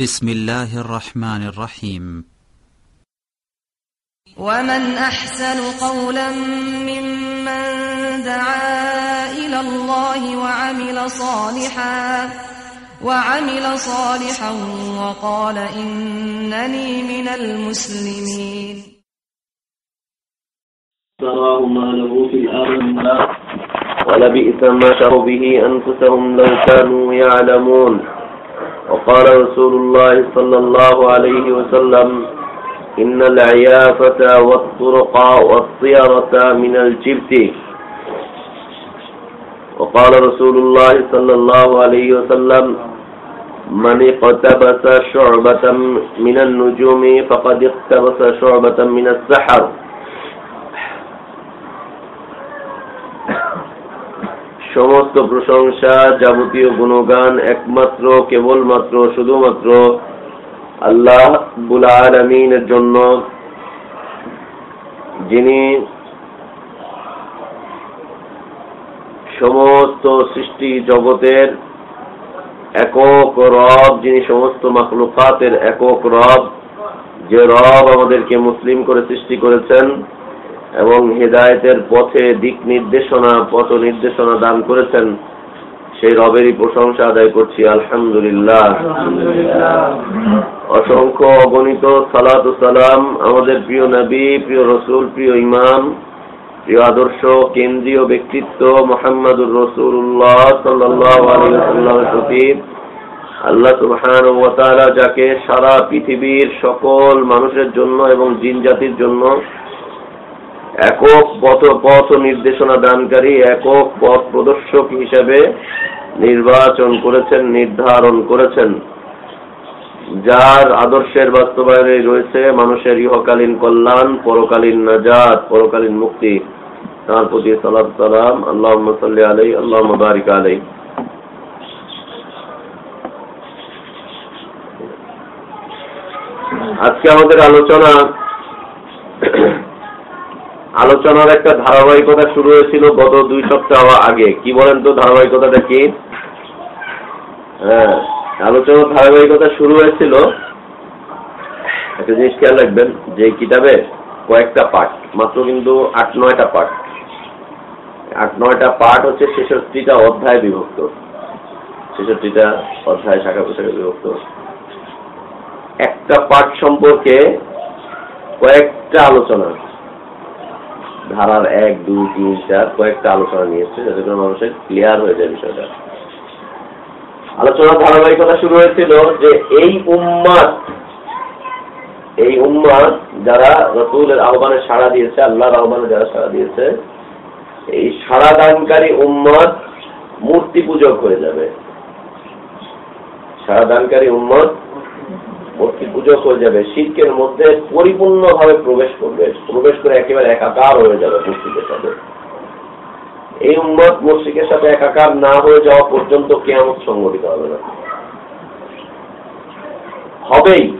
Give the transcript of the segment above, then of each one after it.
بسم الله الرحمن الرحيم. ومن أحسن قولا ممن دعا إلى الله وعمل صالحا وعمل صالحا وقال إنني من المسلمين. تراه ما له في الأرض ولبئس ما شروا به أنفسهم لو كانوا يعلمون. وقال رسول الله صلى الله عليه وسلم إن العيافة والطرق والصيرة من الجبت. وقال رسول الله صلى الله عليه وسلم من اقتبس شعبة من النجوم فقد اقتبس شعبة من السحر. সমস্ত প্রশংসা যাবতীয় গুণগান একমাত্র, কেবলমাত্র, শুধুমাত্র আল্লাহ বুল আলমিনের জন্য, যিনি সমস্ত সৃষ্টি জগতের একক রব, যিনি সমস্ত মাকলুকাতের একক রব, যে রব আমাদেরকে মুসলিম করে সৃষ্টি করেছেন এবং হেদায়তের পথে দিক নির্দেশনা পথ নির্দেশনা দান করেছেন। সেই রবেরই প্রশংসা আদায় করছি আলহামদুলিল্লাহ। অসংখ্য অগণিত সালাত সালাম আমাদের প্রিয় নবী প্রিয় রসুল প্রিয় ইমাম প্রিয় আদর্শ কেন্দ্রীয় ব্যক্তিত্ব মোহাম্মদুর রসুল্লাহ সাল্লামের প্রতি। আল্লাহ সুবহান যাকে সারা পৃথিবীর সকল মানুষের জন্য এবং জিন জাতির জন্য একক পথ পথ নির্দেশনা দানকারী একক পথ প্রদর্শক হিসেবে নির্বাচন করেছেন, নির্ধারণ করেছেন। যার আদর্শের বাস্তবায়নে রয়েছে মানুষের ইহকালীন কল্যাণ, পরকালীন নাজাত, পরকালীন মুক্তি। তার প্রতি সালাম সালাম। আল্লাহ সাল্লি আলাই আল্লাহ বারিক আলাই আজকে আমাদের আলোচনা আলোচনার একটা ধারাবাহিকতা শুরু হয়েছিল গত দুই সপ্তাহ আগে। কি বলেন তো ধারাবাহিকতাটা কি? হ্যাঁ আলোচনার ধারাবাহিকতা শুরু হয়েছিল। একটা জিনিস খেয়াল রাখবেন, যে কিতাবে কয়েকটা পাঠ, মাত্র কিন্তু আট, নয়টা পাঠ। আট, নয়টা পাঠ হচ্ছে ছেষট্টিটা অধ্যায় বিভক্ত। ছেষট্টিটা অধ্যায় শাখা পোশাকে বিভক্ত। একটা পাঠ সম্পর্কে কয়েকটা আলোচনা। ধারার এক, দুই, তিন, চার কয়েকটা আলোচনা নিয়েছে, যাতে করে মানুষের ক্লিয়ার হয়ে যায় বিষয়টা। আলোচনার ধারাবাহিকতা শুরু হয়েছিল যে এই উম্মাদ এই উম্মাদ যারা রসুলের আহ্বানে সাড়া দিয়েছে, আল্লাহর আহ্বানে যারা সাড়া দিয়েছে, এই সাড়া দানকারী উম্মাদ মূর্তি পূজক হয়ে যাবে। সাড়া দানকারী উম্মত মূর্তি পূজক হয়ে যাবে, শিল্পের মধ্যে পরিপূর্ণভাবে প্রবেশ করবে, প্রবেশ করে একেবারে একাকার হয়ে যাবে মসজিদের সাথে। এই উন্মত মসজিদের সাথে একাকার না হয়ে যাওয়া পর্যন্ত কেমন সংগঠিত হবে না। হবেই।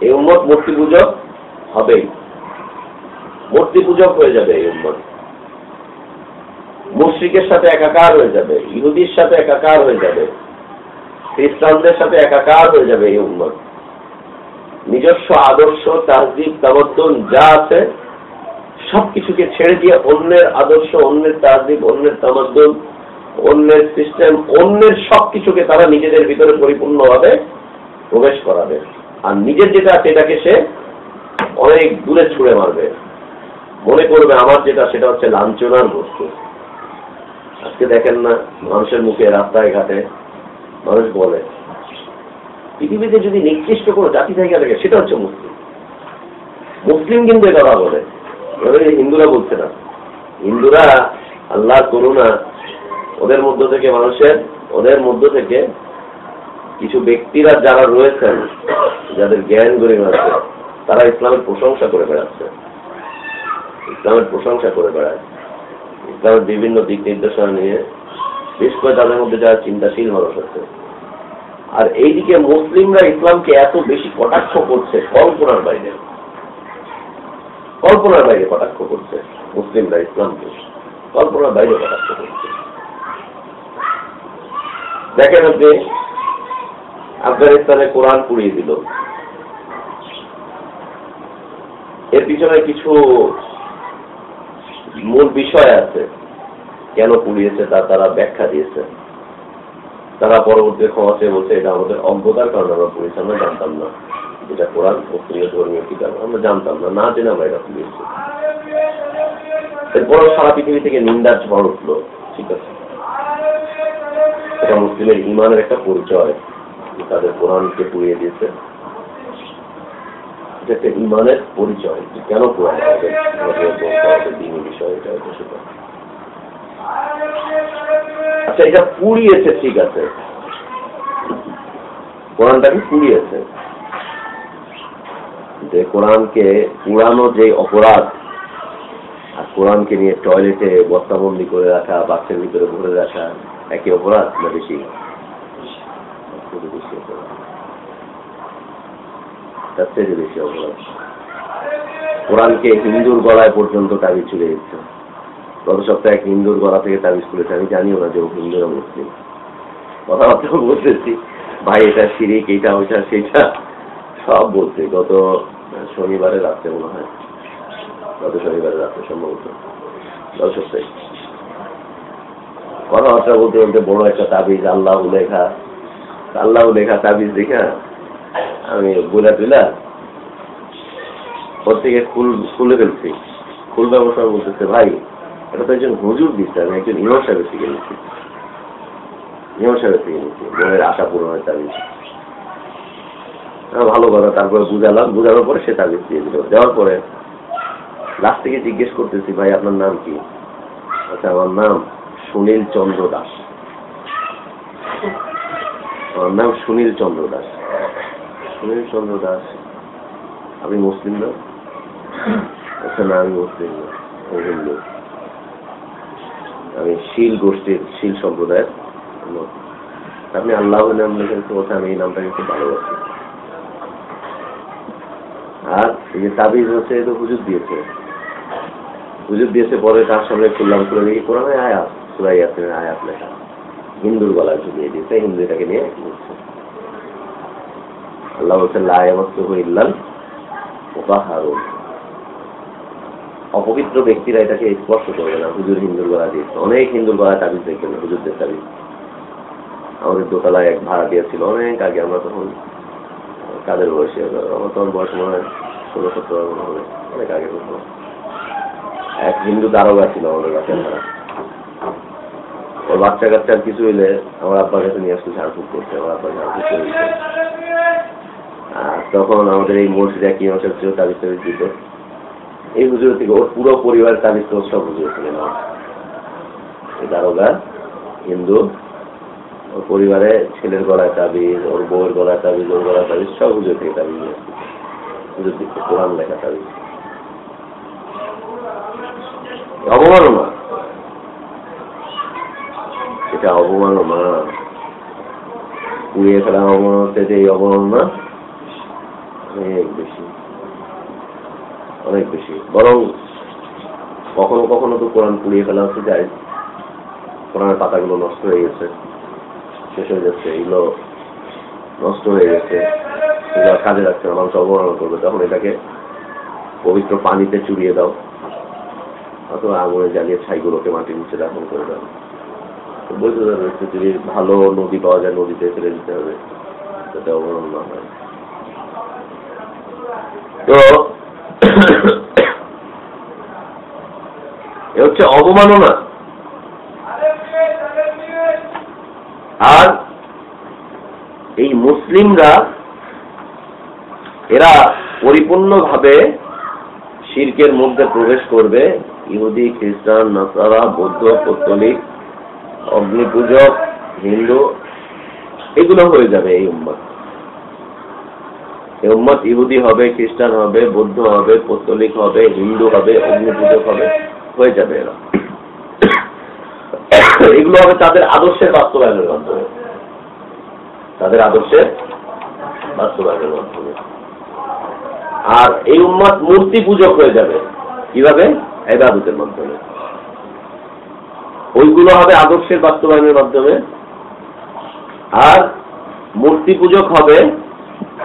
এই উন্মত মূর্তি পূজক হবেই। মূর্তি পূজক হয়ে যাবে এই উন্মত মুশ্রিকের সাথে একাকার হয়ে যাবে, ইহুদির সাথে একাকার হয়ে যাবে। খ্রিস্টানদের সাথে একাকার হয়ে যাবে এই উন্মত নিজস্ব আদর্শ, তাহজিব তামদ্দন যা আছে, সবকিছুকে ছেড়ে দিয়ে অন্যের আদর্শ, অন্যের তাহজিব, অন্যের তামদ্দন অন্যের সিস্টেম, অন্যের সবকিছুকে তারা নিজেদের ভিতরে পরিপূর্ণভাবে প্রবেশ করাবে। আর নিজের যেটা আছে এটাকে সে অনেক দূরে ছুঁড়ে মারবে। মনে করবে আমার যেটা, সেটা হচ্ছে লাঞ্ছনার বস্তু। আজকে দেখেন না, মানুষের মুখে রাস্তায় ঘাটে মানুষ বলে, পৃথিবীতে যদি নির্দিষ্ট কোনো জাতি জায়গা থাকে, সেটা হচ্ছে মুসলিম। মুসলিম কিন্তু এটা বলে হিন্দুরা বলছে না। হিন্দুরা আল্লাহ করুণা, ওদের মধ্য থেকে মানুষের, ওদের মধ্য থেকে কিছু ব্যক্তিরা যারা রয়েছেন, যাদের জ্ঞান গরিব আছে তারা ইসলামের প্রশংসা করে বেড়াচ্ছে। ইসলামের প্রশংসা করে বেড়ায়। ইসলামের বিভিন্ন দিক নির্দেশনা নিয়ে, বিশেষ করে তাদের মধ্যে যারা চিন্তাশীল মানুষ আছে আর এইদিকে মুসলিমরা ইসলামকে এত বেশি কটাক্ষ করছে, কল্পনার বাইরে। কল্পনার বাইরে কটাক্ষ করছে মুসলিমরা ইসলামকে। কল্পনার বাইরে কটাক্ষ করছে। দেখেন আপনি, আফগানিস্তানে কোরআন পুড়িয়ে দিল। এর পিছনে কিছু মূল বিষয় আছে। কেন পুড়িয়েছে তা তারা ব্যাখ্যা দিয়েছে। তারা পরবর্তী ক্ষমা চেয়ে বলছে, এটা আমাদের অজ্ঞতার কারণে, আমরা পুড়িয়েছি আমরা জানতাম না। যেটা কোরআন প্রিয় ধর্মীয় কিতাব, আমরা জানতাম না না জেনে আমরা এটা পুড়িয়েছি এরপর সারা পৃথিবী থেকে নিন্দার ঝড় উঠল, ঠিক আছে। এটা মুসলিমের ইমানের একটা পরিচয় তাদের কোরআনকে পুড়িয়ে দিয়েছে। এটা একটা ইমানের পরিচয় কেন কোরআন বিষয়, এটা হচ্ছে সেটা। আচ্ছা এটা পুড়িয়েছে, ঠিক আছে। কোরআনটাকে পুড়িয়েছে। যে কোরআনকে পুরানো যে অপরাধ, আর কোরআনকে নিয়ে টয়লেটে বস্তাবন্দি করে রাখা, বাক্সের ভিতরে ভরে রাখা, একই অপরাধ না বেশি? তার থেকে বেশি অপরাধ। কোরআনকে হিন্দুর গলায় পর্যন্ত তাবিজ চলে দিচ্ছে। গত সপ্তাহে এক হিন্দুর গলা থেকে তাবিজ খুলেছে আমি জানিও না যে ও হিন্দু না মুসলিম। কথাবার্তা বলতেছি। ভাই, এটা সিরিক এইটা ওইটা সেইটা সব বলছে। গত শনিবারে রাত্রে মনে হয়। গত শনিবারে রাত্রে সম্ভবত। গত সপ্তাহে। কথাবার্তা বলতে বলতে বড় একটা তাবিজ, আল্লাহ লেখা। আল্লাহ লেখা তাবিজ দেখা আমি বুলা টুলা ওর থেকে খুল খুলে ফেলছি। খুলবে অবসর বলতেছে, ভাই এটা তো একজন হুজুর দিচ্ছে আমি একজন ইমাম সাহেবের থেকে নিচ্ছি ইমাম সাহেবের থেকে নিচ্ছি মনের আশা পূরণের তাবিজ ভালো কথা, তারপরে বুঝালাম, বুঝানোর পরে সে তাবিজ দিয়ে দিল। দেওয়ার পরে লাস্ট থেকে জিজ্ঞেস করতেছি, ভাই, আপনার নাম কি? আচ্ছা আমার নাম সুনীল চন্দ্র দাস। আমার নাম সুনীল চন্দ্র দাস। সুনীল চন্দ্র দাস, আপনি মুসলিম না? আচ্ছা না, আমি মুসলিম না হিন্দু আমি শীল গোষ্ঠীর, শীল সম্প্রদায়ের লোক। আপনি আল্লাহ নাম লিখেন তো বলছে, আমি এই নামটাকে খুব ভালোবাসি। আর এই যে তাবিজ হচ্ছে তো হুজুর দিয়েছে। হুজুর দিয়েছে, পরে তার সামনে খুললাম, খুলে দেখি কোরআনে আয়াত সুরাই আসেন আয়াত লেখা। হিন্দুর গলায় ঝুলিয়ে দিয়েছে, হিন্দু এটাকে নিয়ে বলছে। আল্লাহ বলছে লায়ামস্ত ইল্লাল মুতাহারুন। অপবিত্র ব্যক্তিরা এটাকে স্পর্শ করবে না। হুজুর হিন্দুর গলা দিয়েছে অনেক হিন্দুর গলায় তাবিজ দেখবেন হুজুরদের তাবিজ। আমাদের দোতলায় এক ভাড়া দিয়েছিল অনেক আগে, আমরা তখন কাদের বয়সে, আমার তখন বয়স মনে হয় ষোলো, সতেরো মনে হবে। অনেক আগে তখন এক হিন্দু দারোগা ছিল আমাদের বাচ্চার ভাড়া। ওর বাচ্চা কাচ্চার কিছু হইলে আমার আব্বার কাছে নিয়ে আসতো ঝাড়ফুঁক করতে আমার আব্বা ঝাড়ফুঁক করে দিত আর তখন আমাদের এই মসজিদে ইমাম সাহেব ছিল তাবিজ তাবিজ দিত। এই হুজুর থেকে ওর পুরো পরিবার তাবিজ তো সব হুজুর আমার। এই দারোগা, হিন্দু, ওর পরিবারে ছেলের গলায় তাবিজ, ওর বউয়ের গলায় তাবিজ, ওর গলায় তাবিজ, সব হুজুর থেকে তাবিজ হুজুর কোরআন লেখা তাবিজ। অবমাননা। এটা অবমাননা। পুড়িয়ে ফেলা এই অবমাননা, অনেক বেশি। অনেক বেশি। বরং কখনো কখনো তো কোরআন পুড়িয়ে ফেলা হচ্ছে যায়। কোরআনের পাতাগুলো নষ্ট হয়ে গেছে, শেষ হয়ে যাচ্ছে, এগুলো নষ্ট হয়ে গেছে। এগুলো কাজে লাগছে না, মানুষ অবমাননা করবে। তখন এটাকে পবিত্র পানিতে চুরিয়ে দাও, অথবা আগুনে জ্বালিয়ে ছাইগুলোকে মাটির নিচে দাফন করে দাও। তো বলতে যাবে যদি ভালো নদী পাওয়া যায়, নদীতে ফেলে দিতে হবে, যাতে অবমাননা হয়। তো এ হচ্ছে অবমাননা। আর এই মুসলিমরা, এরা পরিপূর্ণভাবে শির্কের মধ্যে প্রবেশ করবে। ইহুদি, খ্রিস্টান, নাসারা, বৌদ্ধ পত্তলিক অগ্নি পূজক হিন্দু, এগুলো হয়ে যাবে এই উম্মত এই উম্মত ইহুদি হবে, খ্রিস্টান হবে, বৌদ্ধ হবে, পত্তলিক হবে, হিন্দু হবে অগ্নি পূজক হবে, হয়ে যাবে এরা। এগুলো হবে তাদের আদর্শের বাস্তবায়নের মাধ্যমে। তাদের আদর্শের বাস্তবায়নের মাধ্যমে। আর এই উম্মত মূর্তি পূজক হয়ে যাবে। কীভাবে? এবাদতের মাধ্যমে। ওইগুলো হবে আদর্শের বাস্তবায়নের মাধ্যমে। আর মূর্তি পূজক হবে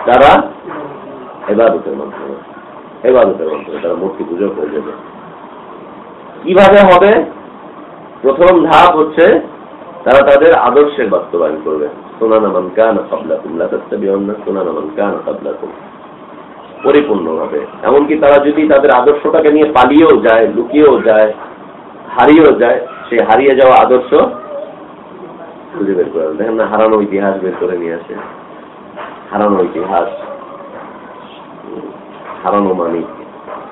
তারা এবাদতের মাধ্যমে এবাদতের মাধ্যমে তারা মূর্তি পূজক হয়ে যাবে কীভাবে হবে? প্রথম ধাপ হচ্ছে তারা তাদের আদর্শের বাস্তবায়ন করবে। সোনানা কান কাবলাকুম, লা তাত্তাবিউন্না সোনানা মান কান কাবলাকুম। পরিপূর্ণভাবে। এমনকি তারা যদি তাদের আদর্শটাকে নিয়ে পালিয়েও যায়, লুকিয়েও যায়, হারিয়েও যায় সেই হারিয়ে যাওয়া আদর্শ খুঁজে বের করে দেখেন না, হারানো ইতিহাস বের করে নিয়ে আসে। হারানো ইতিহাস। হারানো মানিক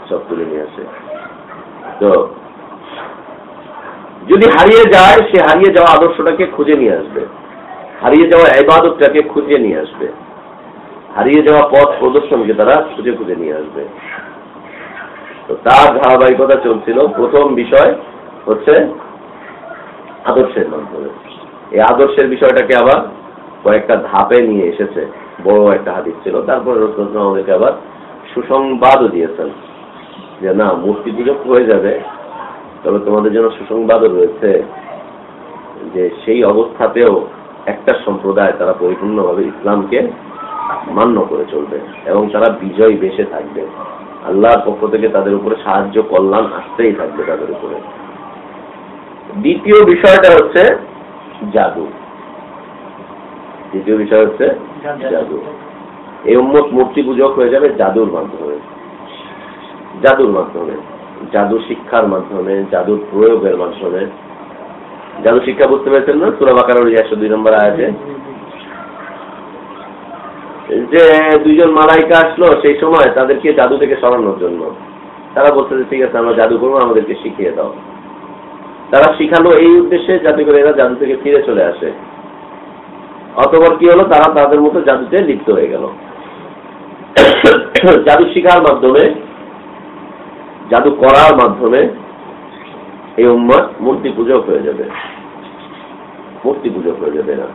সব তুলে নিয়ে আসে। তো, যদি হারিয়ে যায়, সে হারিয়ে যাওয়া আদর্শটাকে খুঁজে নিয়ে আসবে। হারিয়ে যাওয়া এবাদতটাকে খুঁজে নিয়ে আসবে। হারিয়ে যাওয়া পথ প্রদর্শনকে তারা খুঁজে খুঁজে নিয়ে আসবে। তো তার ধারাবাহিকতা চলছিল। প্রথম বিষয় হচ্ছে আদর্শের মাধ্যমে। এই আদর্শের বিষয়টাকে আবার কয়েকটা ধাপে নিয়ে এসেছে। বড় একটা হাদিস ছিল। তারপরে রসুল আমাদেরকে আবার সুসংবাদও দিয়েছেন যে না মূর্তি পুজো হয়ে যাবে? তবে তোমাদের জন্য সুসংবাদও রয়েছে যে সেই অবস্থাতেও একটা সম্প্রদায় তারা পরিপূর্ণভাবে ইসলামকে মান্য করে চলবে এবং তারা বিজয় বেশে থাকবে। আল্লাহর পক্ষ থেকে তাদের উপরে সাহায্য কল্যাণ আসতেই থাকবে তাদের উপরে। দ্বিতীয় বিষয়টা হচ্ছে জাদু। দ্বিতীয় বিষয় হচ্ছে জাদু। এই উম্মত মূর্তি পূজক হয়ে যাবে জাদুর মাধ্যমে। জাদুর মাধ্যমে। জাদু শিক্ষার মাধ্যমে জাদুর প্রয়োগের মাধ্যমে। জাদু শিক্ষা বুঝতে পেরেছেন না? সুরা বাকার একশো দুই নম্বর আয়াতে? যে দুইজন মালাইকা আসলো, সেই সময় তাদেরকে জাদু থেকে সরানোর জন্য। তারা বলছে যে, ঠিক আছে, আমরা জাদু করব, আমাদেরকে শিখিয়ে দাও। তারা শিখালো এই উদ্দেশ্যে যাতে করে এরা জাদু থেকে ফিরে চলে আসে। অতপর কি হলো? তারা তাদের মতো জাদুতে লিপ্ত হয়ে গেল। জাদু শিখার মাধ্যমে, জাদু করার মাধ্যমে এই উম্মত মূর্তি পূজক হয়ে যাবে। মূর্তি পূজক হয়ে যাবে এরা।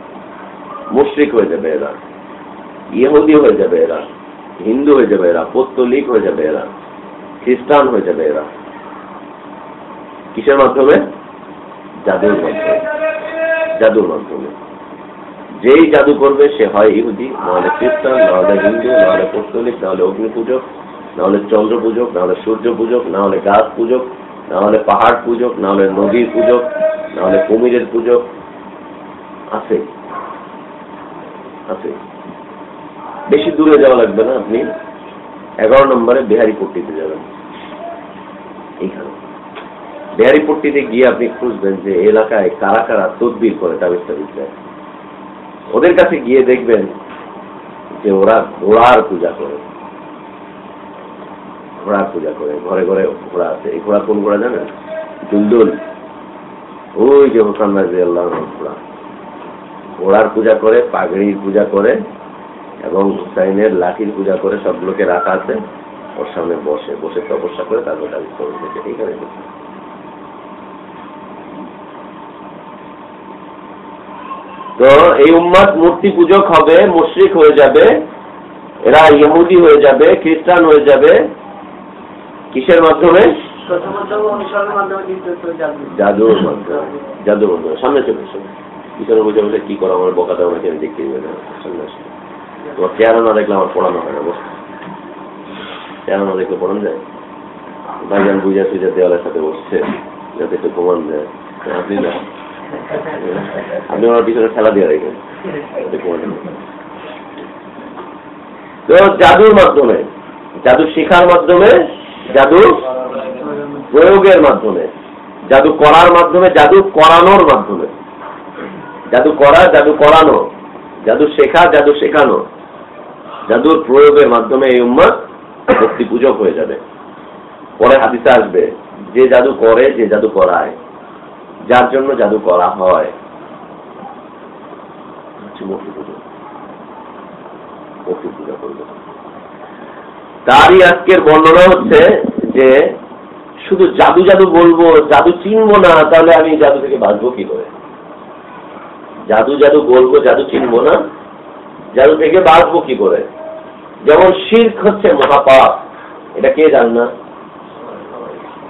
মুশ্রিক হয়ে যাবে এরা। ইহুদি হয়ে যাবে এরা। হিন্দু হয়ে যাবে এরা। পত্তলিক হয়ে যাবে এরা। খ্রিস্টান হয়ে যাবে এরা। কিসের মাধ্যমে? জাদুর মাধ্যমে। জাদুর মাধ্যমে। যেই জাদু করবে সে হয় ইহুদি, নাহলে খ্রিস্টান, নাহলে হিন্দু, নাহলে পত্তলিক নাহলে অগ্নি পূজক নাহলে চন্দ্র পূজক নাহলে সূর্য পূজক নাহলে গাছ পূজক নাহলে পাহাড় পূজক, নাহলে নদীর পূজক, নাহলে কুমিরের পূজক। আছে। আছে। বেশি দূরে যাওয়া লাগবে না আপনি। এগারো নম্বরে বিহারি পট্টিতে যাবেন। এইখানে। বিহারি পট্টিতে গিয়ে আপনি খুঁজবেন যে এলাকায় কারা কারা তদবির করে তাবিজ তাবিজ দেয় ওদের কাছে গিয়ে দেখবেন যে ওরা ঘোড়ার পূজা করে। ঘোড়ার পূজা করে, ঘরে ঘরে ঘোড়া আছে। এই ঘোড়া কোন ঘোড়া জানেন? দুলদুল। ওই যে হোসান রাজি আল্লাহ ঘোড়া। ঘোড়ার পূজা করে, পাগড়ির পূজা করে এবং হুসাইনের লাঠির পূজা করে সবগুলোকে রাখা আছে। ওর সামনে বসে বসে তপস্যা করে তারপর দাবি করে দেখে এইখানে তো এই উম্মাদ মূর্তি পূজক হবে মুশরিক হয়ে যাবে এরা ইহুদি হয়ে যাবে খ্রিস্টান হয়ে যাবে। কিসের মাধ্যমে? জাদুর মাধ্যমে জাদুর মাধ্যমে। সামনে চলে এসো পিছনে বুঝে বসে কি করো আমার বকা দেওয়া আমি দেখতে দিবে না। সামনে আসো। তোমার চেহারা না দেখলে আমার পড়ানো হয় না বস চেহারা না দেখলে পড়ানো যায়? ভাইজান বুঝা সুজা দেওয়ালের সাথে বসছে যাতে একটু ঘুমান যায় আপনি না। আপনি আমার পিছনে খেলা দিয়ে যায়। তো জাদুর মাধ্যমে, জাদু শেখার মাধ্যমে, জাদু প্রয়োগের মাধ্যমে, জাদু করার মাধ্যমে, জাদু করানোর মাধ্যমে। জাদু করা, জাদু করানো, জাদু শেখা, জাদু শেখানো। জাদুর প্রয়োগের মাধ্যমে এই উম্মত ভক্তি পূজক হয়ে যাবে। পরে হাদিসে আসবে, যে জাদু করে, যে জাদু করায়। যার জন্য জাদু করা হয়। মূর্তি পুজো। মূর্তি পূজা করবে। তারই আজকের বর্ণনা হচ্ছে যে শুধু জাদু জাদু বলব জাদু চিনবো না তাহলে আমি জাদু থেকে বাঁচবো কি করে জাদু জাদু বলব জাদু চিনবো না জাদু থেকে বাঁচবো কি করে যেমন শির্ক হচ্ছে মহাপাপ। এটা কে জান না?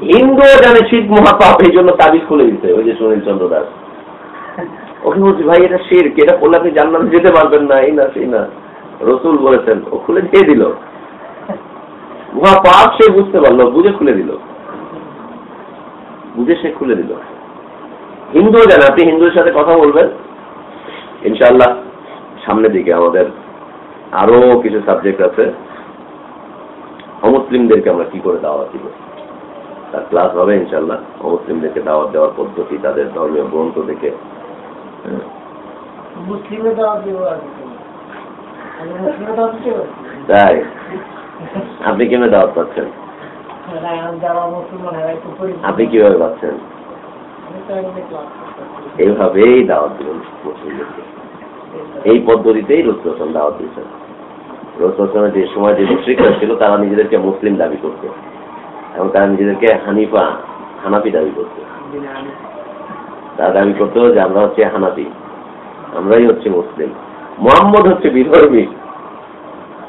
হিন্দুও জানে শিখ মহাপাপ, এই জন্য তাবিজ খুলে দিতে ওই যে সুনীল চন্দ্র দাস। ওকে বলছি, ভাই, এটা শির এটা করলে আপনি জান্নাত যেতে পারবেন না। এই না, সেই না। রসুল বলেছেন, ও খুলে দিয়ে দিল। উহা পাপ সে বুঝতে পারল, বুঝে খুলে দিল। বুঝে সে খুলে দিল। হিন্দু জানে, আপনি হিন্দুর সাথে কথা বলবেন? ইনশাল্লাহ সামনের দিকে আমাদের আরও কিছু সাবজেক্ট আছে। অমুসলিমদেরকে আমরা কি করে দাওয়াত দিব? তার ক্লাস হবে ইনশাল্লাহ অমুসলিমদেরকে দাওয়াত দেওয়ার পদ্ধতি তাদের ধর্মীয় গ্রন্থ থেকে। হ্যাঁ। তাই? আপনি কীভাবে দাওয়াত পাচ্ছেন। আপনি কীভাবে পাচ্ছেন। এইভাবেই দাওয়াত দিবেন মুসলিমদেরকে। এই পদ্ধতিতেই রসুলাম দাওয়াত দিয়েছেন। রসুলামের যে সময় যে মুশ্রিকরা ছিল তারা নিজেদেরকে মুসলিম দাবি করতো। এবং তারা নিজেদেরকে হানিফা হানাফি দাবি করতো তারা দাবি করতো যে আমরা হচ্ছে হানাফি আমরাই হচ্ছে মুসলিম। মোহাম্মদ হচ্ছে বিধর্মী।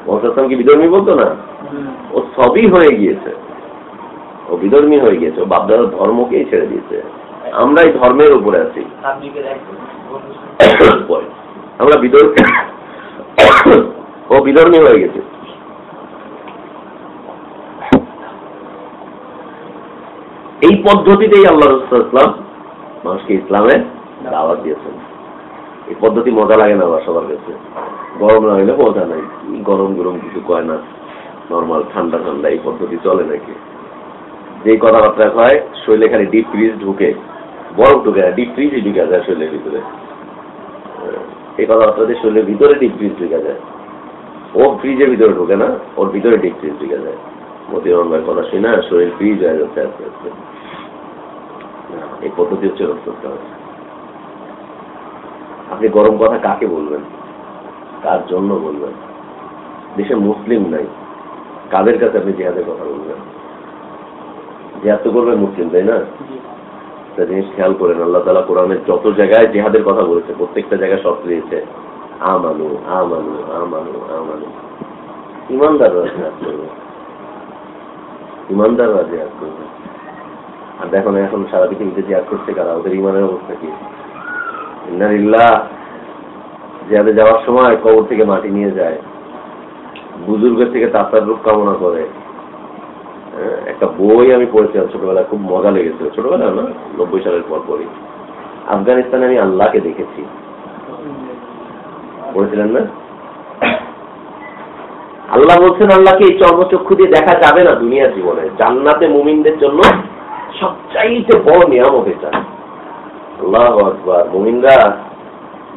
মোহাম্মদ কি বিধর্মী বলতো না? ও সবই হয়ে গিয়েছে। ও বিধর্মী হয়ে গিয়েছে। ও বাপদাদার ধর্মকেই ছেড়ে দিয়েছে। আমরাই ধর্মের উপরে আছি। আমরা বিধর্মী ও বিধর্মী হয়ে গেছে। এই পদ্ধতিতেই আল্লাহ রসুল ইসলাম মানুষকে ইসলামে দাওয়াত দিয়েছেন। এই পদ্ধতি মজা লাগে না সবার কাছে? গরম না হইলে মজা নাই। গরম গরম কিছু কয় না? নর্মাল ঠান্ডা ঠান্ডা, এই পদ্ধতি চলে নাকি? যেই কথাবার্তা হয়, শরীরে খালি ডিপ ফ্রিজ ঢুকে, বরফ ঢুকে না ডিপ ফ্রিজই ঢুকে যায় শরীরের ভিতরে। এই কথাবার্তা দিয়ে শরীরের ভিতরে ডিপ ফ্রিজ ঢুকে যায়। ও ফ্রিজের ভিতরে ঢুকে না, ওর ভিতরে ডিপ ফ্রিজ ঢুকে যায়। মতি রহমানের কথা শুনে শরীর ফ্রিজ হয়ে যাচ্ছে আস্তে আস্তে এই পদ্ধতি হচ্ছে আপনি গরম কথা কাকে বলবেন কার জন্য বলবেন দেশে মুসলিম নাই কাদের কাছে আপনি জিহাদের কথা বলবেন জিহাদ তো করবেন মুসলিম তাই না একটা জিনিস খেয়াল করেন আল্লাহ তালা কোরআনে যত জায়গায় জেহাদের কথা বলেছে প্রত্যেকটা জায়গায় শর্ত দিয়েছে আমানু আমানু আমানু আমানু ইমানদাররা জেহাদ করবে ইমানদাররা করবে। আর দেখো না এখন সারা পৃথিবীতে করছে কারা? ওদের ইমানের অবস্থা কি? যাওয়ার সময় কবর থেকে মাটি নিয়ে যায়। বুজুর্গের থেকে তাতার রূপ কামনা করে। হ্যাঁ, একটা বই আমি পড়েছিলাম ছোটবেলায় খুব মজা লেগেছিল। ছোটবেলায় না নব্বই সালের পর পরই আফগানিস্তানে আমি আল্লাহকে দেখেছি। পড়েছিলেন না? আল্লাহ বলছেন আল্লাহকে এই চর্মচক্ষু দিয়ে দেখা যাবে না দুনিয়ার জীবনে? জান্নাতে মুমিনদের জন্য সবচাইতে বড় নিয়ামত এটা। আল্লাহ আকবার। মুমিনরা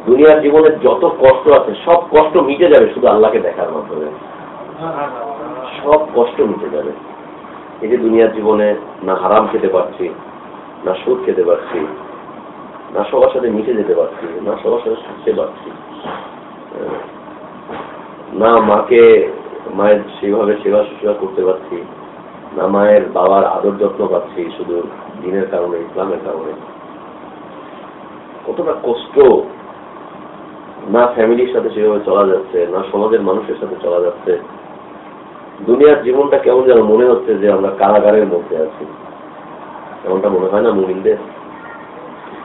দুনিয়ার জীবনের যত কষ্ট আছে, সব কষ্ট মিটে যাবে শুধু আল্লাহকে দেখার মাধ্যমে। সব কষ্ট মিটে যাবে। এই যে দুনিয়ার জীবনে না হারাম খেতে পারছি, না সুদ খেতে পারছি, না সবার সাথে মিশে যেতে পারছি, না সবার সাথে শুনতে পারছি। না, মাকে, মায়ের সেভাবে সেবা শুশ্রূষা করতে পারছি। না, মায়ের বাবার আদর যত্ন পাচ্ছি, শুধু দিনের কারণে, ইসলামের কারণে। কতটা কষ্ট না ফ্যামিলির সাথে সেভাবে চলা যাচ্ছে, না সমাজের মানুষের সাথে চলা যাচ্ছে। দুনিয়ার জীবনটা কেমন যেন মনে হচ্ছে যে আমরা কারাগারের মধ্যে আছি। এমনটা মনে হয় না মুমিনদের?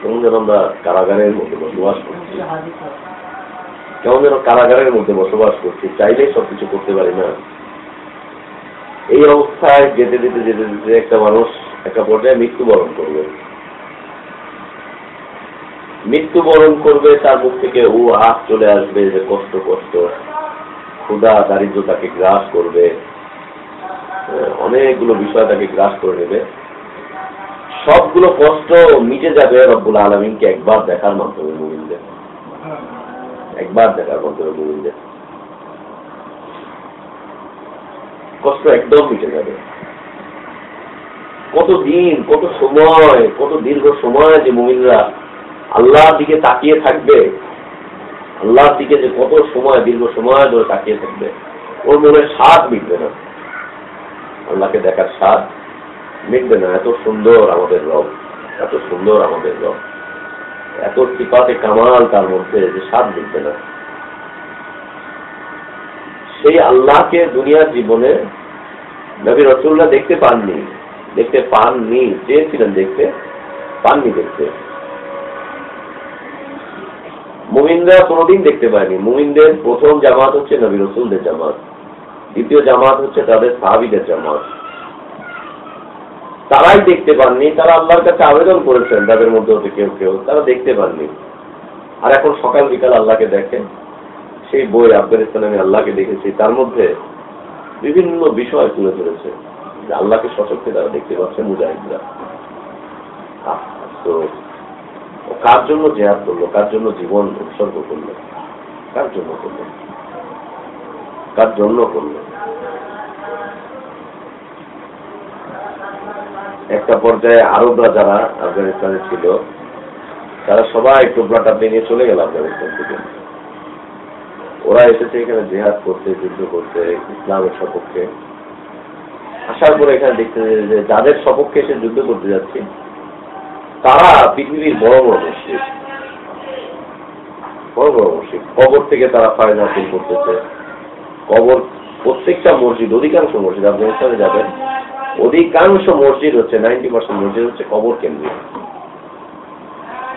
কেমন যেন আমরা কারাগারের মধ্যে বসবাস করছি। কেমন যেন কারাগারের মধ্যে বসবাস করছি, চাইলেই সবকিছু করতে পারি না। এই অবস্থায় যেতে যেতে যেতে যেতে একটা মানুষ একটা পর্যায়ে মৃত্যুবরণ করবে। মৃত্যুবরণ করবে, তার মুখ থেকে ও আখ চলে আসবে যে কষ্ট কষ্ট, ক্ষুধা, দারিদ্র তাকে গ্রাস করবে। অনেকগুলো বিষয় তাকে গ্রাস করে নেবে। সবগুলো কষ্ট মিটে যাবে রব্বুল আলমিনকে একবার দেখার মাধ্যমে মুমিনদের। একবার দেখার মাধ্যমে মুমিনদের কষ্ট একদম মিটে যাবে। কত দিন, কত সময়, কত দীর্ঘ সময় যে মুমিনরা আল্লাহর দিকে তাকিয়ে থাকবে। আল্লাহর দিকে যে কত সময়, দীর্ঘ সময় ধরে তাকিয়ে থাকবে। ওর মনে স্বাদ মিটবে না। আল্লাহকে দেখার স্বাদ মিটবে না। এত সুন্দর আমাদের রব, এত সুন্দর আমাদের রব। এত সিপাতে কামাল তার মধ্যে যে স্বাদ মিটবে না। সেই আল্লাহকে দুনিয়ার জীবনে নবী রসুল্লাহ দেখতে পাননি দেখতে পাননি, চেয়েছিলেন দেখতে, পাননি দেখতে। মুমিনরা কোনোদিন দেখতে পায়নি। মুমিনদের প্রথম জামাত হচ্ছে নবী রসুলদের জামাত। দ্বিতীয় জামাত হচ্ছে তাদের সাহাবিদের জামাত। তারাই দেখতে পাননি, তারা আল্লাহর কাছে আবেদন করেছেন, তাদের মধ্যে হতে কেউ কেউ, তারা দেখতে পাননি। আর এখন সকাল বিকাল আল্লাহকে দেখেন, সেই বই আফগানিস্তানে আমি আল্লাহকে দেখেছি, তার মধ্যে বিভিন্ন বিষয় তুলে ধরেছে আল্লাহকে সচক্ষে তারা দেখতে পাচ্ছে মুজাহিদরা। তো কার জন্য জেহাদ করল? কার জন্য জীবন উৎসর্গ করল? কার জন্য করল? কার জন্য করল? একটা পর্যায়ে আরবরা যারা আফগানিস্তানে ছিল, তারা সবাই টুকরাটা নিয়ে চলে গেল আফগানিস্তান থেকে। ওরা এসেছে এখানে জেহাদ করতে, যুদ্ধ করতে, ইসলামের সপক্ষে। আসার পরে এখানে দেখতে যে যাদের সপক্ষে এসে যুদ্ধ করতে যাচ্ছে, তারা পৃথিবীর বড় বড় মসজিদ বড় বড় মসজিদ কবর থেকে তারা ফায়দা হাসিল করতেছে। কবর প্রত্যেকটা মসজিদ, অধিকাংশ মসজিদ আফগানিস্তানে যাবেন অধিকাংশ মসজিদ হচ্ছে নাইনটি পার্সেন্ট মসজিদ হচ্ছে কবর কেন্দ্রিক।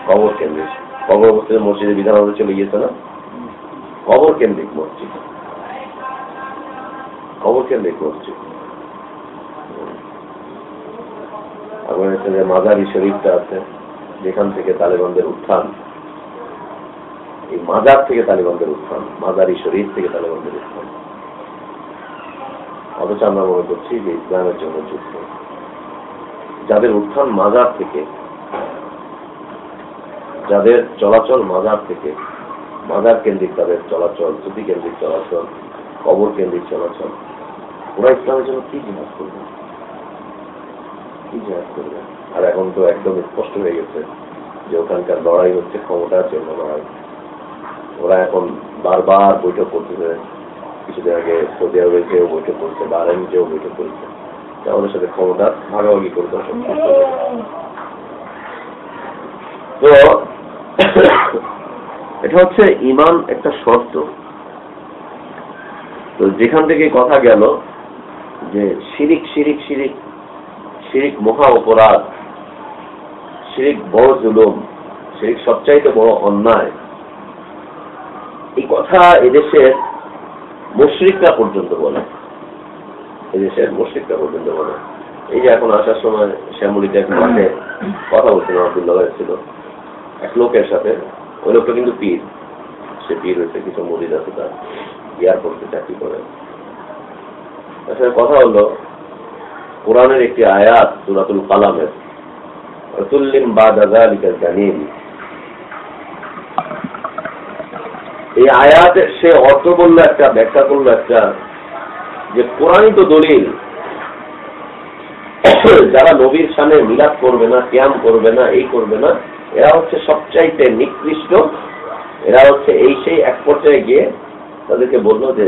কবর কেন্দ্রিক। কবর অবস্থিত মসজিদের বিধান চলে গিয়েছে না? কবর কেন্দ্রিক মসজিদ। কবর কেন্দ্রিক মসজিদ। আফগানিস্তানের মাজারি শরীফটা আছে, যেখান থেকে তালেবানদের উত্থান। এই মাজার থেকে তালেবানদের উত্থান মাজারি শরীফ থেকে তালেবানদের উত্থান। অথচ আমরা মনে করছি যে ইসলামের জন্য যুদ্ধ। যাদের উত্থান মাজার থেকে, যাদের চলাচল মাজার থেকে, মাজার কেন্দ্রিক তাদের চলাচল সুতি কেন্দ্রিক চলাচল, কবর কেন্দ্রিক চলাচল, ওরা ইসলামের জন্য কি জিহাদ করবে? কি জিহাদ করবে? আর এখন তো একদম স্পষ্ট হয়ে গেছে যে ওখানকার লড়াই হচ্ছে ক্ষমতার জন্য লড়াই। ওরা এখন বারবার বৈঠক করতেছে কিছুদিন আগে সৌদি আরবে যেও বৈঠক করছে বারেন যেও বৈঠক করেছে আমাদের সাথে ক্ষমতা ভাগাভাগি করতে তো, এটা হচ্ছে ইমান একটা শর্ত। তো যেখান থেকে কথা গেল যে শিরিক শিরিক শিরিক শিরিক মহা অপরাধ, শিরিক বড় জুলুম, শিরিক সবচাইতে বড় অন্যায়, এই কথা এদেশের মুশ্রিকরা পর্যন্ত বলে। এদেশের মুশ্রিকরা পর্যন্ত বলে। এই যে এখন আসার সময় শ্যামলিতে এক মাঠে কথা বলছিল আব্দুল্লাহ ছিল। এক লোকের সাথে, ওই লোকটা কিন্তু পীর। সে পীর হয়েছে, কিছু মরিদ আছে তার। এয়ারপোর্টে চাকরি করে। তার সাথে কথা হলো, কোরআনের একটি আয়াত সুরাতুল কালামের রসুল্লিম বাদালিকা জানিয়ে এই আয়াতে সে অর্থ বলল একটা, ব্যাখ্যা করল একটা, যে কোরআনই তো দলিল। যারা নবীর সামনে মিলাদ করবে না, ক্যাম করবে না, এই করবে না, এরা হচ্ছে সবচাইতে নিকৃষ্ট। এরা হচ্ছে এই সেই এক পর্যায়ে গিয়ে তাদেরকে বলল যে,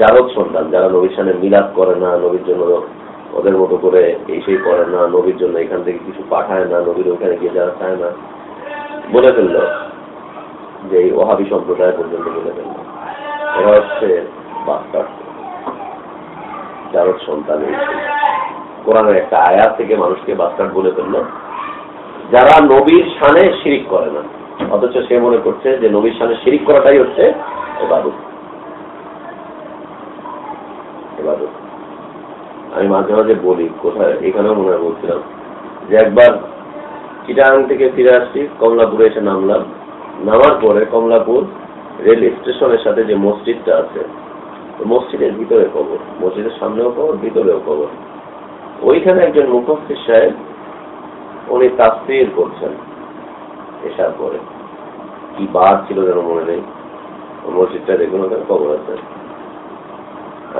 জারদ সন্তান, যারা নবীর সামনে মিলাদ করে না, নবীর জন্য ওদের মতো করে এই সেই করে না, নবীর জন্য এখান থেকে কিছু পাঠায় না, নবীর ওখানে গিয়ে যারা চায় না। বলে ফেলল। যে এই ওহাবি সম্প্রদায় পর্যন্ত বলে ফেলল এরা হচ্ছে জারদ সন্তান। কোরআনের একটা আয়াত থেকে মানুষকে বাস্টার বলে ফেলল। যারা নবীর সানে শিরিক করে না, অথচ সে মনে করছে যে নবীর সানে শিরিক করাটাই হচ্ছে এবাদত। এবাদত। আমি মাঝে মাঝে বলি, কোথায়? এখানেও মনে হয় বলছিলাম যে একবার চিটাং থেকে ফিরে আসছি, কমলাপুরে এসে নামলাম। নামার পরে কমলাপুর রেল স্টেশনের সাথে যে মসজিদটা আছে মসজিদের ভিতরে কবর মসজিদের সামনেও কবর ভিতরেও কবর ওইখানে একজন মুখস্থির সাহেব, উনি তাফসির করছেন এসার পরে। কি বার ছিল যেন মনে নেই। মসজিদটা দেখুন, ওখানে কবর আছে।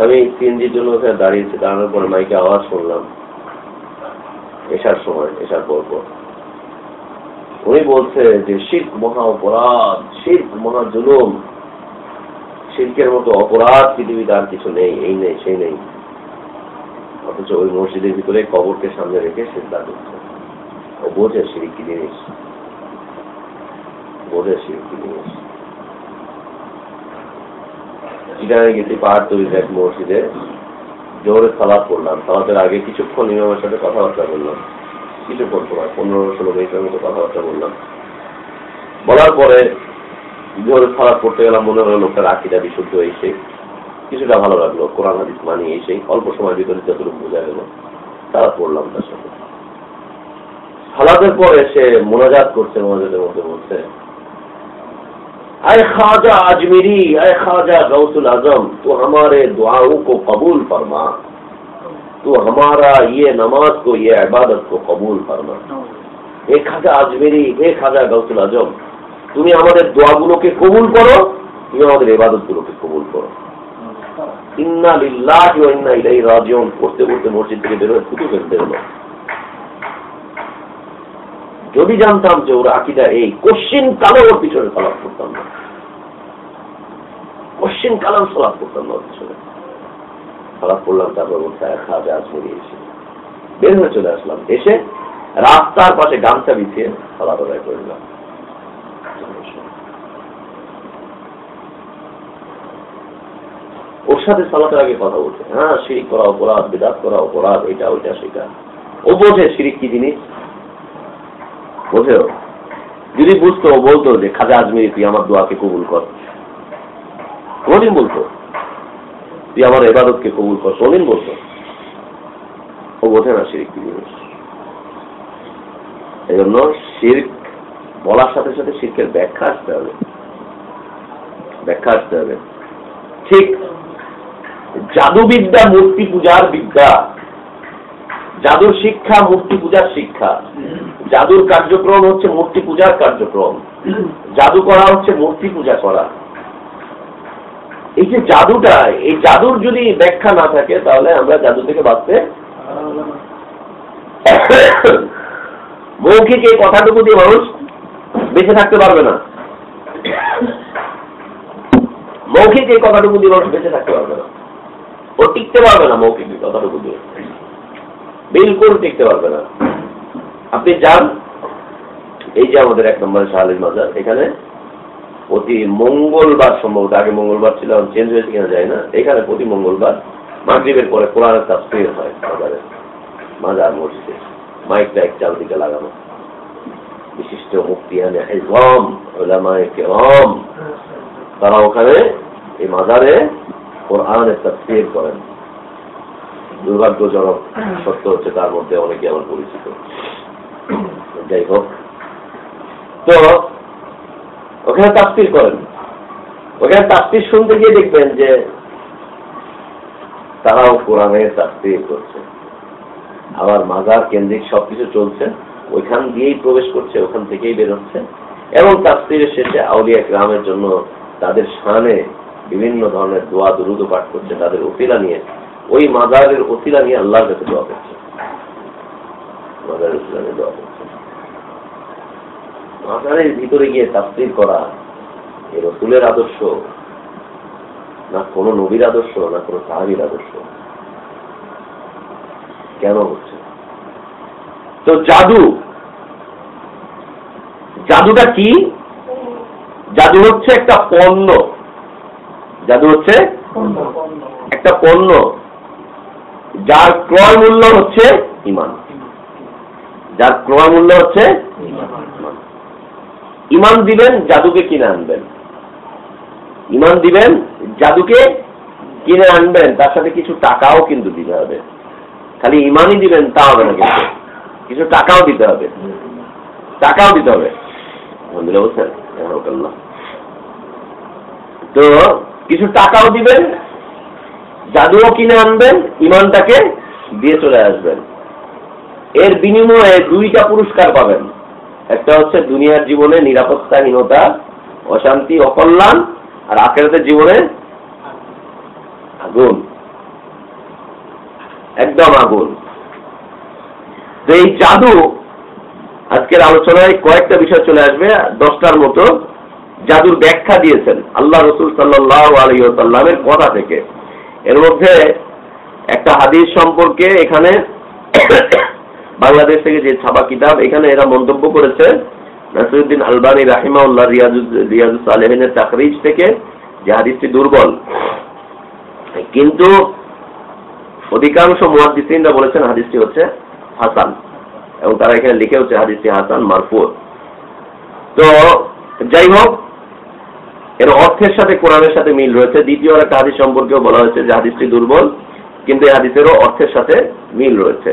আমি সিএনজির জন্য ওখানে দাঁড়িয়েছি, দাঁড়ানোর পরে মাইকে আওয়াজ শুনলাম। এসার সময়, এসার পর পর উনি বলছে যে শিল্প মহা অপরাধ শিল্প মহা জুলুম। শিল্পের মতো অপরাধ পৃথিবীতে আর কিছু নেই, এই নেই, সেই নেই। অথচ ওই মসজিদের ভিতরে কবরকে সামনে রেখে সিদ্ধা করছে। ও বোঝে শিরিক কি জিনিস। বোঝে শিরিক কি জিনিস। চিটাঙে গেছি পাহাড় তৈরিতে এক মসজিদে। জোরে সালাদ করলাম সালাতের আগে কিছুক্ষণ ইমামের সাথে কথাবার্তা বললাম। কিছু বলতে পারে পনেরো, ষোলো মিনিটের মতো কথাবার্তা বললাম। বলার পরে জোরে ফরাক করতে গেলাম, মনে হলো লোকটা রাখিটা বিশুদ্ধ এসে। কিছুটা ভালো লাগল, কোরআন হাদিস মানিয়ে এসে। অল্প সময়ের ভিতরে যতটুকু বোঝা গেল, তারা পড়লাম তার সাথে। সালাদের পরে সে মোনাজাত করছে, মোনাজাতের মধ্যে বলছে, আয় খাজা আজমিরি, আয় খাজা গৌসুল আজম তো আমার دعاؤں کو قبول فرما تو ہمارا یہ نماز کو یہ عبادت کو قبول فرما ایک ہزار اجمیری ایک ہزار গৌসুল আজম তুমি আমাদের দোয়াগুলোকে কবুল করো, তুমি আমাদের ইবাদতগুলোকে কবুল করো। করতে করতে মসজিদ থেকে বের যদি জানতাম যে ওর আকিদা এই, কশ্চিন কালো ওর পিছনে সালাদ করতাম না। কশ্চিন কালাম সালাদ করতাম না ওর পিছনে। সালাদ করলাম তারপর বলতে খাজা আজমেরি এসে। বের হয়ে চলে আসলাম। এসে রাস্তার পাশে গামছা বিছিয়ে সালাদ আদায় করে দিলাম। ওর সাথে সালাতের আগে কথা বলছে। হ্যাঁ শিরিক করা অপরাধ, বিদাত করা অপরাধ, এটা, ওইটা, সেটা। ও বোঝে শিরিক কি জিনিস? বোঝে ও? যদি বুঝতো বলতো যে, খাজা আজমিরি, তুই আমার দোয়াকে কবুল কর। কোনদিন বলতো? তুই আমার এবাদতকে কবুল কর, কোনদিন বলতো? ও বোঝে না শিরিক কি জিনিস। এই জন্য শির্ক বলার সাথে সাথে শির্কের ব্যাখ্যা আসতে হবে। ব্যাখ্যা আসতে হবে। ঠিক জাদুবিদ্যা মূর্তি পূজার বিদ্যা। জাদুর শিক্ষা, মূর্তি পূজার শিক্ষা। জাদুর কার্যক্রম হচ্ছে মূর্তি পূজার কার্যক্রম। জাদু করা হচ্ছে মূর্তি পূজা করা। এই যে জাদুটা, এই জাদুর যদি ব্যাখ্যা না থাকে, তাহলে আমরা জাদু থেকে বাঁচতে মৌখিক এই কথাটুকু দিয়ে মানুষ বেঁচে থাকতে পারবে না। মৌখিক এই কথাটুকু দিয়ে মানুষ বেঁচে থাকতে পারবে না। ও টিকতে পারবে না মৌখিক এই কথাটুকু দিয়ে। বিলকুল টিকতে পারবে না। আপনি যান, এই যে আমাদের এক নম্বরে শাহালির মাজার, এখানে প্রতি মঙ্গলবার সম্ভবত, আগে মঙ্গলবার ছিল চেঞ্জ হয়েছে কিনা যায় না। এখানে প্রতি মঙ্গলবার মাগরীবের পরে কোরআনের তাফসীর হয় মাজারে মাজার মসজিদে। মাইক টাইক চারদিকে লাগানো। বিশিষ্ট মুক্তিহানে ইজম ওলামায়ে কেরাম, তারা ওখানে এই মাজারে কোরআনের তাফসীর করেন। দুর্ভাগ্যজনক সত্য হচ্ছে তার মধ্যে অনেকে আমার পরিচিত। যাই হোক, তো ওখানে তাফসির করেন। ওখানে তাফসির শুনতে গিয়ে দেখবেন যে তারাও কোরআনের তাফসির করছে। আবার মাজার কেন্দ্রিক সবকিছু চলছে, ওইখান দিয়েই প্রবেশ করছে, ওখান থেকেই বেরোচ্ছে এবং তাফসিরের শেষে আউলিয়া গ্রামের জন্য তাদের শানে বিভিন্ন ধরনের দোয়া দুরুদ পাঠ করছে, তাদের ওসিলা নিয়ে। ওই মাজারের ওসিলা নিয়ে আল্লাহর কাছে দোয়া করছে। মাজারের ওসিলা নিয়ে দোয়া করছে। মাজারের ভিতরে গিয়ে তাফসির করা এ রসুলের আদর্শ, না কোন নবীর আদর্শ, না কোন সাহাবির আদর্শ। কেন হচ্ছে? তো জাদু, জাদুটা কি? জাদু হচ্ছে একটা পণ্য। জাদু হচ্ছে একটা পণ্য। যার ক্রয় মূল্য হচ্ছে ইমান। যার ক্রয় মূল্য হচ্ছে ইমান। ইমান দিবেন, জাদুকে কিনে আনবেন। ইমান দিবেন, জাদুকে কিনে আনবেন, তার সাথে কিছু টাকাও কিন্তু দিতে হবে। খালি ইমানই দিবেন, তা হবে না কিন্তু। কিছু টাকাও দিতে হবে। টাকাও দিতে হবে। তো, কিছু টাকাও দিবেন, জাদুও কিনে আনবেন, ইমানটাকে দিয়ে চলে আসবেন। এর বিনিময়ে দুইটা পুরস্কার পাবেন। একটা হচ্ছে দুনিয়ার জীবনে নিরাপত্তাহীনতা, অশান্তি, অকল্যাণ, আর আখেরাতের জীবনে আগুন। একদম আগুন। তো এই জাদু আজকের আলোচনায় কয়েকটা বিষয় চলে আসবে, দশটার মতো। জাদুর ব্যাখ্যা দিয়েছেন আল্লাহ রসুল সাল্লাহ আলিয়াল্লামের কথা থেকে। এর মধ্যে একটা হাদিস সম্পর্কে এখানে বাংলাদেশ থেকে যে ছাপা কিতাব, এখানে এরা মন্তব্য করেছে, নাসিরুদ্দিন আলবানী রাহিমাউল্লাহ রিয়াজুজ রিয়াজুস আলহিনের তাকরিজ থেকে যে হাদিসটি দুর্বল। কিন্তু অধিকাংশ মুহাদ্দিসিনরা বলেছেন হাদিসটি হচ্ছে হাসান, এবং তারা এখানে লিখে হচ্ছে হাদিসটি হাসান মারফুর তো যাই হোক, এর অর্থের সাথে কোরআনের সাথে মিল রয়েছে। দ্বিতীয় একটা হাদিস সম্পর্কেও বলা হয়েছে যে হাদিসটি দুর্বল, কিন্তু এই হাদিসেরও অর্থের সাথে মিল রয়েছে।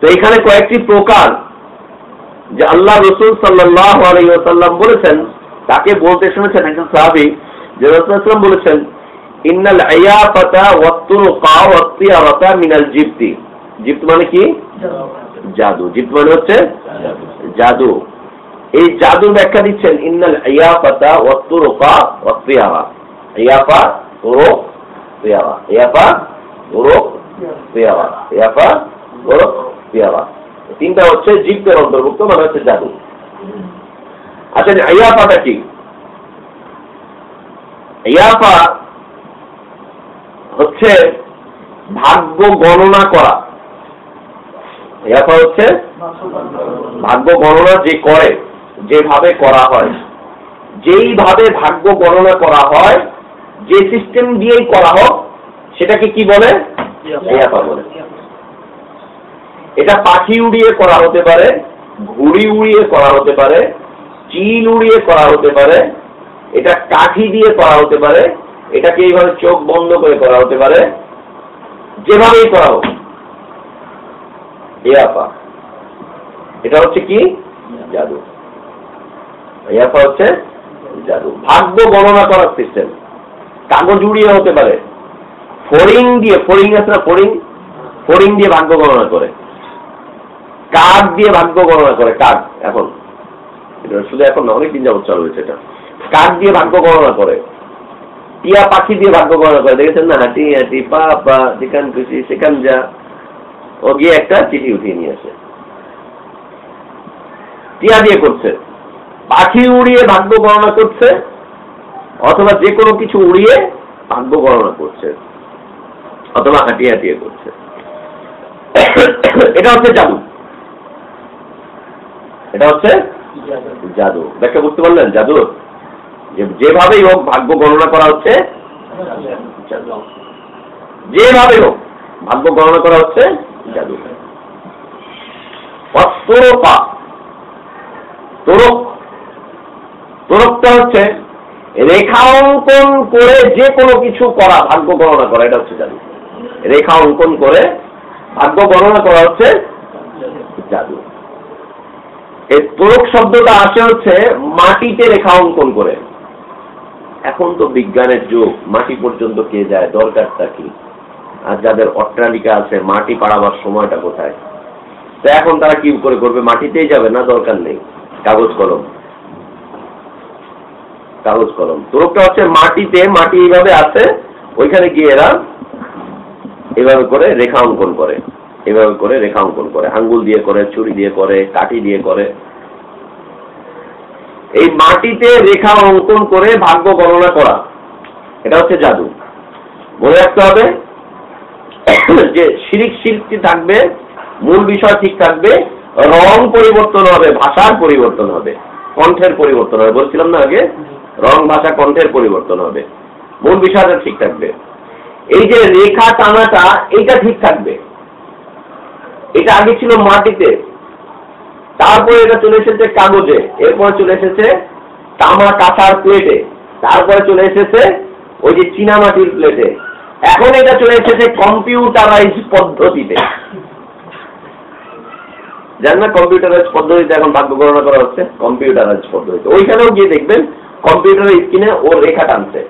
তো এখানে কয়েকটি প্রকার যে আল্লাহ রসুল সাল্লাহ আলাইসাল্লাম বলেছেন, তাকে বলতে শুনেছেন একজন সাহাবি, যে রসুলাম বলেছেন, ইন্নাল মিনাল জিপ্তি জিপ্ত মানে কি? জাদু। জিপ্ত মানে হচ্ছে জাদু। এই জাদুর ব্যাখ্যা দিচ্ছেন, ইন্নাল আয়াফাতা ওয়াত্তুরুকা ওয়াত্তিয়ারা। ইয়াফা তুরুক তিয়ারা। ইয়াফা তুরুক তিয়ারা ইয়াফা তুরুক তিয়ারা তিনটা হচ্ছে জিপ্তের অন্তর্ভুক্ত মানে হচ্ছে জাদু। আচ্ছা ইয়াফাটা কি? ইয়াফা হচ্ছে ভাগ্য গণনা করা। ইয়াফা হচ্ছে ভাগ্য গণনা যে করে, যেভাবে করা হয়। যেইভাবে ভাগ্য গণনা করা হয়, যে সিস্টেম দিয়েই করা হোক, সেটাকে কি বলে? এটা পাখি উড়িয়ে করা হতে পারে, ঘুড়ি উড়িয়ে করা হতে পারে, চিল উড়িয়ে করা হতে পারে, এটা কাঠি দিয়ে করা হতে পারে, এটাকে এইভাবে চোখ বন্ধ করে করা হতে পারে, যেভাবেই করা হোক। ইয়াফা এটা হচ্ছে কি? জাদু। ইয়াফা হচ্ছে জাদু। ভাগ্য গণনা করার সিস্টেম কাগজ উড়িয়ে হতে পারে। ফরিং দিয়ে, ফরিং আছে না ফরিং? ফরিং দিয়ে ভাগ্য গণনা করে। কাঠ দিয়ে ভাগ্য গণনা করে কাঠ এখন। শুধু এখন না, অনেকদিন যাবত চালু হয়েছে এটা। কাঠ দিয়ে ভাগ্য গণনা করে। টিয়া পাখি দিয়ে ভাগ্য গণনা করে। দেখেছেন না? হাঁটি হাঁটি, পা পা, যেখান খুশি, সেখান যা। ও গিয়ে একটা চিঠি উঠিয়ে নিয়ে আসে। টিয়া দিয়ে করছে। পাখি উড়িয়ে ভাগ্য গণনা করছে, অথবা যে কোনো কিছু উড়িয়ে ভাগ্য গণনা করছে। অথবা হাঁটিয়ে হাঁটিয়ে করছে। এটা হচ্ছে জাদু। এটা হচ্ছে জাদু। ব্যাখ্যা বুঝতে পারলেন? জাদু? যেভাবেই হোক ভাগ্য গণনা করা হচ্ছে যেভাবে হোক ভাগ্য গণনা করা হচ্ছে, জাদু। অস্তরপা তোরক তোরকটা হচ্ছে রেখা অঙ্কন করে যে কোনো কিছু করা, ভাগ্য গণনা করা, এটা হচ্ছে জাদু। রেখা অঙ্কন করে ভাগ্য গণনা করা হচ্ছে জাদু। এই তোরক শব্দটা আসে হচ্ছে মাটিতে রেখা অঙ্কন করে। এখন তো বিজ্ঞানের যুগ, মাটি পর্যন্ত কে যায়, দরকারটা কি? আর যাদের অট্টালিকা আছে, মাটি পাড়াবার সময়টা কোথায়? তো এখন তারা কি করে করবে, মাটিতেই যাবে না? দরকার নেই। কাগজ কলম। কাগজ কলম। তোরকটা হচ্ছে মাটিতে, মাটি এইভাবে আছে, ওইখানে গিয়ে এরা এভাবে করে রেখা অঙ্কন করে। এভাবে করে রেখা অঙ্কন করে। আঙ্গুল দিয়ে করে ছুরি দিয়ে করে, কাঠি দিয়ে করে। এই মাটিতে রেখা অঙ্কন করে ভাগ্য গণনা করা। এটা হচ্ছে জাদু। মনে রাখতে হবে যে শিরিক শিল্পটি থাকবে, মূল বিষয় ঠিক থাকবে, রং পরিবর্তন হবে, ভাষার পরিবর্তন হবে, কণ্ঠের পরিবর্তন হবে। বলছিলাম না আগে? রং, ভাষা, কণ্ঠের পরিবর্তন হবে। মূল বিষয়টা ঠিক থাকবে। এই যে রেখা টানাটা, এইটা ঠিক থাকবে। এটা আগে ছিল মাটিতে। তারপরে এটা চলে এসেছে কাগজে। এরপরে চলে এসেছে তামা কাঁসার প্লেটে তারপরে চলে এসেছে ওই যে চীনামাটির প্লেটে এখন এটা চলে এসেছে কম্পিউটারাইজ পদ্ধতিতে। জান না কম্পিউটারাইজ পদ্ধতিতে এখন ভাগ্য গণনা করা হচ্ছে? কম্পিউটারাইজ পদ্ধতিতে। ওইখানেও গিয়ে দেখবেন কম্পিউটারের স্ক্রিনে ওর রেখা টানছে।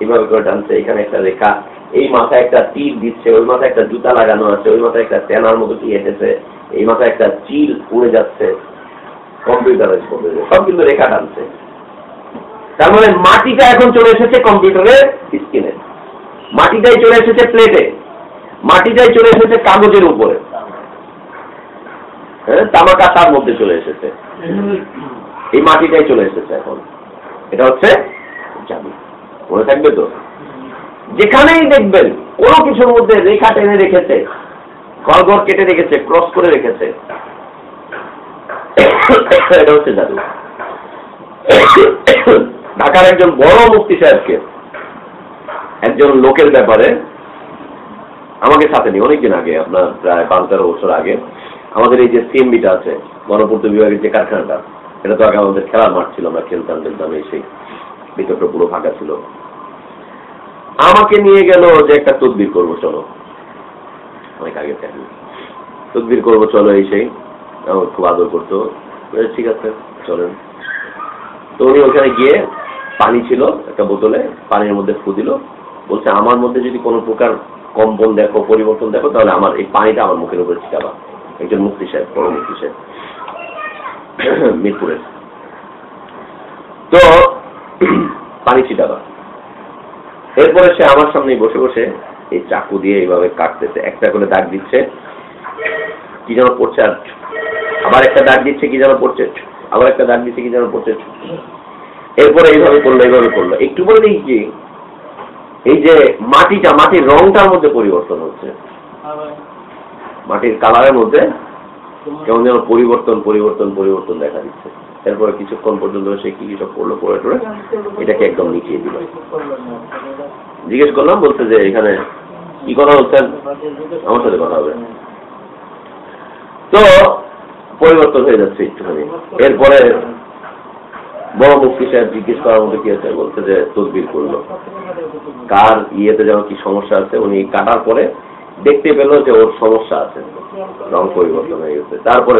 এইভাবে করে টানছে। এখানে একটা রেখা এই মাথায় একটা তীর দিচ্ছে, ওই মাথায় একটা জুতা লাগানো আছে, ওই মাথায় একটা তেনার মতো কি এসেছে এই মাথায় একটা চিল উড়ে যাচ্ছে কম্পিউটারের সব কিন্তু রেখা টানছে। তার মানে মাটিটা এখন চলে এসেছে কম্পিউটারের স্ক্রিনে মাটিটাই চলে এসেছে প্লেটে মাটিটাই চলে এসেছে কাগজের উপরে। হ্যাঁ তামা কাঁসার মধ্যে চলে এসেছে। এই মাটিটাই চলে এসেছে এখন। এটা হচ্ছে জাদু। মনে থাকবে তো? যেখানেই দেখবেন, কোনো কিছুর মধ্যে রেখা টেনে রেখেছে ঘর ঘর কেটে রেখেছে, ক্রস করে রেখেছে। ঢাকার একজন বড় মুক্তি সাহেবকে, একজন লোকের ব্যাপারে, আমাকে সাথে নিয়ে, অনেকদিন আগে, আপনার প্রায় বারো তেরো বছর আগে, আমাদের এই যে সিএমবিটা আছে গণপূর্ত বিভাগের যে কারখানাটা, এটা তো আগে আমাদের খেলার মাঠ ছিল, আমরা খেলতাম খেলতাম এসে ভিতরটা পুরো ফাঁকা ছিল। আমাকে নিয়ে গেল যে একটা তদবির করব, চলো। অনেক আগে তদবির করব, চলো এই সেই। আমার খুব আদর করতো। ঠিক আছে, চলেন। তো উনি ওখানে গিয়ে পানি ছিল একটা বোতলে, পানির মধ্যে ফু দিল। বলছে, আমার মধ্যে যদি কোনো প্রকার কম্পন দেখো, পরিবর্তন দেখো, তাহলে আমার এই পানিটা আমার মুখের উপরে ছিটাবা। একজন মুক্তি সাহেব বড় মুক্তি সাহেব। মিরপুরের। তো, পানি ছিটাবা। এরপরে সে আমার সামনে বসে বসে এই চাকু দিয়ে এইভাবে কাটতেছে। একটা করে দাগ দিচ্ছে। কি যেন পড়ছে আর আবার একটা দাগ দিচ্ছে, কি যেন পড়ছে। আবার একটা দাগ দিচ্ছে, কি যেন পড়ছে। এরপরে এইভাবে করল এইভাবে করল। একটু পরে দেখি কি এই যে মাটিটা, মাটির রংটার মধ্যে পরিবর্তন হচ্ছে। মাটির কালারের মধ্যে কেমন যেন পরিবর্তন পরিবর্তন পরিবর্তন দেখা দিচ্ছে। এরপরে কিছুক্ষণ পর্যন্ত সে কি সব করল পরে টরে এটাকে একদম নিচিয়ে দিল। জিজ্ঞেস করলাম, বলছে যে এখানে কি কথা বলছেন আমার সাথে কথা হবে। তো পরিবর্তন হয়ে যাচ্ছে একটুখানি। এরপরে বড় মুফতি সাহেব জিজ্ঞেস করার মধ্যে কি আছে? বলছে যে তদবির করল। কার ইয়েতে যেন কি সমস্যা আছে, উনি কাটার পরে দেখতে পেল যে ওর সমস্যা আছে। রং পরিবর্তন হয়ে গেছে। তারপরে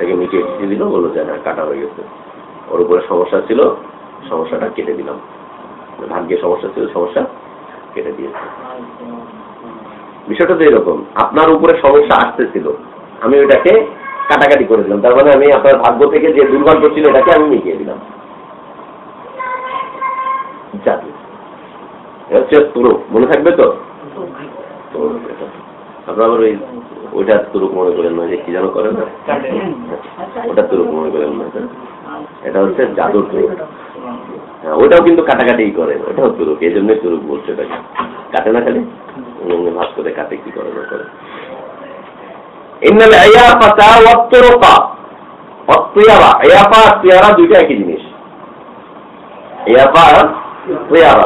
তাকে মিটিয়ে দিয়ে দিল বলল, যে হ্যাঁ কাটা হয়ে গেছে। ওর উপরে সমস্যা ছিল, সমস্যাটা কেটে দিলাম। ভাগ্যে সমস্যা ছিল, সমস্যা কেটে দিয়েছে। বিষয়টা তো এরকম, আপনার উপরে সমস্যা আসতেছিল। আমি ওইটাকে কাটাকাটি করে দিলাম। তার মানে আমি আপনার ভাগ্য থেকে যে দুর্ভাগ্য ছিল, এটাকে আমি মিটিয়ে দিলাম। তুরুক মনে থাকবে তো। আপনারা ওই ওইটা তুরুক মনে করেন না যে কি যেন করেন? না ওটা তুরুক মনে করেন না। এটা হচ্ছে জাদুর তুরুক হ্যাঁ ওটাও কিন্তু কাটাকাটি করে। ওটাও তুরুক এই জন্যই তুরুক বলছে এটাকে কাটে না খালি? উনি ভাস করে কাটে, কি করে না করে?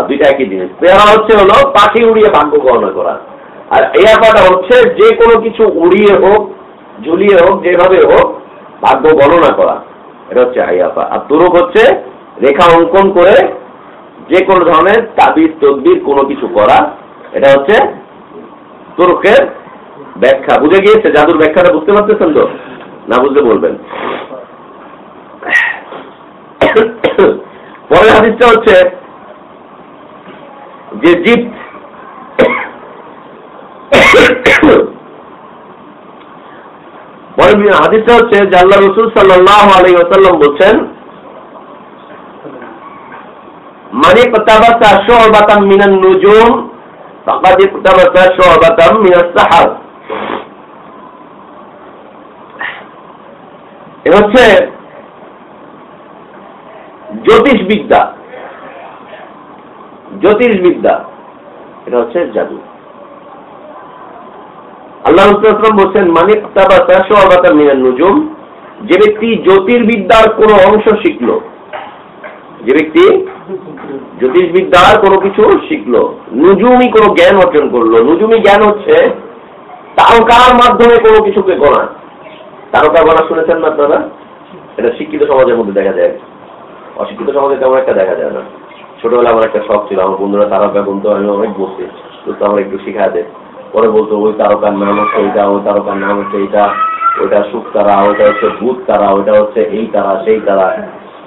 দুইটা একই জিনিস। তুয়ারা হচ্ছে হলো পাখি উড়িয়ে ভাগ্য গণনা করা। আর আয়াফাটা হচ্ছে যে কোনো কিছু উড়িয়ে হোক, ঝুলিয়ে হোক, যেভাবে হোক ভাগ্য গণনা করা। এটা হচ্ছে আয়াফা আর তুরুক হচ্ছে রেখা অঙ্কন করে যে কোনো ধরনের তাবিজ, তদবির, কোনো কিছু করা। এটা হচ্ছে তুরুকের ব্যাখ্যা। বুঝে গিয়েছে জাদুর ব্যাখ্যাটা বুঝতে পারতেছেন তো? না বুঝলে বলবেন। পরের হাদিসটা হচ্ছে যে জিপ পরের হাদিসটা হচ্ছে যে আল্লাহ রসুল সাল্লাহ আলাই ওসাল্লাম বলছেন মানে পতাবাসা শোবাতাম মিনান নুজুম, ফাকাদ পতাবাসা শোবাতাম মিনাস সাহাব। এ হচ্ছে জ্যোতিষবিদ্যা। জ্যোতিষবিদ্যা, এটা হচ্ছে জাদু। আল্লাহ রসুলাম বলছেন মিনান নুজুম, যে ব্যক্তি জ্যোতির্বিদ্যার কোন অংশ শিখলো, যে ব্যক্তি জ্যোতিষবিদ্যার কোনো কিছু শিখলো, নুজুমি কোনো জ্ঞান অর্জন করল, নুজুমি জ্ঞান হচ্ছে তারকার মাধ্যমে কোনো কিছুকে গোনা তারকা গোনা শুনেছেন না আপনারা? এটা শিক্ষিত সমাজের মধ্যে দেখা যায়। অশিক্ষিত সমাজে তেমন একটা দেখা যায় না। ছোটবেলা আমার একটা শখ ছিল, আমার বন্ধুরা তারকা গুনতো, আমি অনেক বলছি তো আমার একটু শিখা দে পরে বলতো, ওই তারকার নাম হচ্ছে এইটা, ওই তারকার নাম হচ্ছে এইটা, ওইটা সুখ তারা, ওইটা হচ্ছে ভূত তারা, ওইটা হচ্ছে এই তারা, সেই তারা।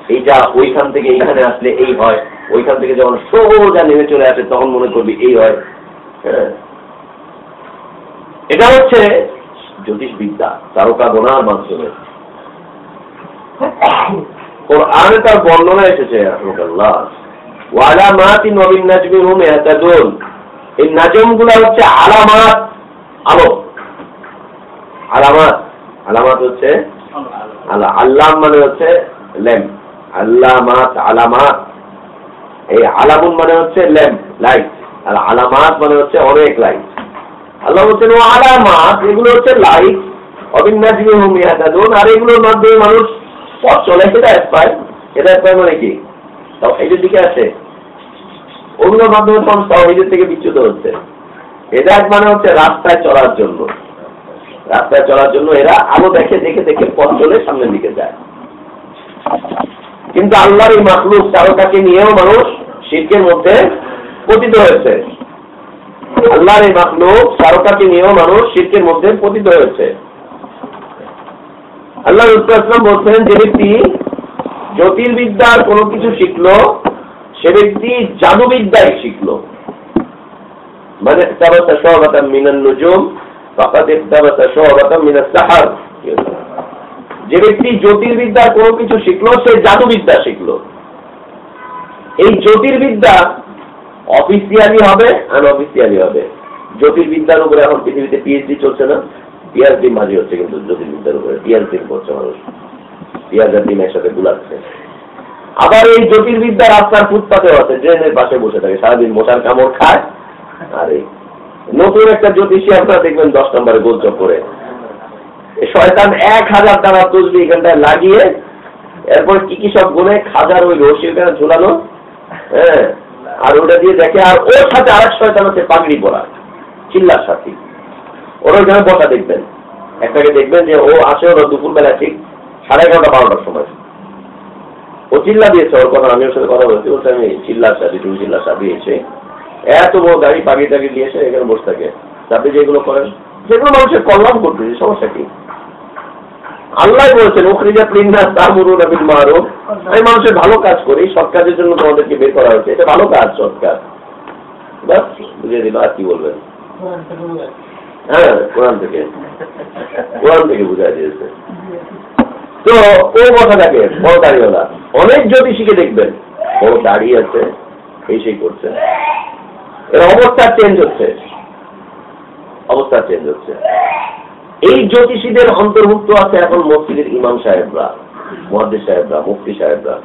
এইটা ওইখান থেকে এইখানে আসলে এই হয়। ওইখান থেকে যখন সোজা নেমে চলে আসে, তখন মনে করবি এই হয়। হ্যাঁ? এটা হচ্ছে জ্যোতিষবিদ্যা, তারকা গোনার মাধ্যমে। কোরআনে তার বর্ণনা এসেছে, রহমতুল্লাহ। ওয়ালা মাতি নবীন নাজমি হুম এহতাদুন এই নাজমগুলা হচ্ছে আলামাত আলো। আলামাত আলামাত হচ্ছে আল্লাহ মানে হচ্ছে ল্যাম্প আল্লামাত, আলামাত। এই আলামুন মানে হচ্ছে ল্যাম্প লাইট। আর আলামাত মানে হচ্ছে অনেক লাইট। আল্লাহ বলছেন, ও আলামাত, এগুলো হচ্ছে লাইট। অবিন্যাসী দাদুন আর এগুলোর মাধ্যমে মানুষ পথ চলে হেদায়ত পায় হেদায়ত পায় মানে কি? তাও এদের দিকে আছে ওগুলোর মাধ্যমে মানুষ তাও এদের থেকে বিচ্যুত হচ্ছে। হেদায়ত মানে হচ্ছে রাস্তায় চলার জন্য। রাস্তায় চলার জন্য এরা আলো দেখে দেখে দেখে পথ চলে সামনের দিকে যায়। কিন্তু আল্লাহর এই মাকলুক তারকাকে নিয়েও মানুষ শিল্পের মধ্যে পতিত হয়েছে। আল্লাহর এই মাখলুক তারকাকে নিয়েও মানুষ শিল্পের মধ্যে পতিত হয়েছে। আল্লাহ ইসলাম বলছেন, যে ব্যক্তি জ্যোতির্বিদ্যার কোনো কিছু শিখলো সে ব্যক্তি জাদুবিদ্যায় শিখলো। মানে ইত্তাবাতা শু'বাতাম মিনান নুজুম, ফাকাদ ইত্তাবাতা শু'বাতাম মিনাস সাহার। যে ব্যক্তি জ্যোতির্বিদ্যার কোনো কিছু শিখলো, সে জাদুবিদ্যা শিখলো। এই জ্যোতির্বিদ্যা অফিসিয়ালি হবে আর অফিসিয়ালি হবে। জ্যোতির্বিদ্যার উপরে এখন পৃথিবীতে পিএইচডি চলছে না। ডিম ভাজি হচ্ছে কিন্তু জ্যোতির্বিদ্যার উপরে। ডিম করছে মানুষ। পিয়াজ আর ডিম একসাথে গুলাচ্ছে। আবার এই জ্যোতির্বিদ্যা রাস্তার ফুটপাতেও আছে ড্রেনের পাশে বসে থাকে, সারাদিন মশার কামড় খায়, আর এই নতুন একটা জ্যোতিষী আপনারা দেখবেন দশ নম্বরে গোলচক করে শয়তান এক হাজার টাকা তসবি এখানটায় লাগিয়ে, এরপর কি কি সব গুনে খাজার ওই রশি ওখানে ঝুলানো হ্যাঁ আর ওটা দিয়ে দেখে, আর ওর সাথে আরেক শয়তান আছে পাগড়ি পরা, চিল্লার সাথী। ওর ওইখানে বসা দেখবেন। একটাকে দেখবেন যে ও আসে ওরা দুপুরবেলা ঠিক সাড়ে এগারোটা, বারোটার সময়। ও চিল্লা দিয়েছে ওর কথা আমি ওর সাথে কথা বলছি বলছে আমি চিল্লা সাথে তুমি চিল্লার সাথে এসে এত বড় গাড়ি পাগি টাগি দিয়ে এসে এখানে বসে থাকে। আপনি যেগুলো করেন? সেগুলো মানুষের কল্যাণ করতেছে সমস্যা কি? আল্লাহ বলছেন উখরিজা প্রিন্নাস তামুরুন বিল মারুফ আমি মানুষের ভালো কাজ করি সৎ কাজের জন্য তোমাদেরকে বের করা হয়েছে। এটা ভালো কাজ সৎ কাজ। বাস বুঝিয়ে দিল আর কি বলবেন। হ্যাঁ কোরআন থেকে। কোরআন থেকে বুঝাই দিয়েছে। তো ও কথাটাকে বড় দাড়িওয়ালা। অনেক জ্যোতিষীকে দেখবেন। বড় দাড়ি আছে, এই সেই করছে। এর অবস্থা চেঞ্জ হচ্ছে। অবস্থা চেঞ্জ হচ্ছে। এই জ্যোতিষীদের অন্তর্ভুক্ত আছে এখন মসজিদের ইমাম সাহেবরা মহাদ্দিস সাহেবরা, মুফতি সাহেবরা।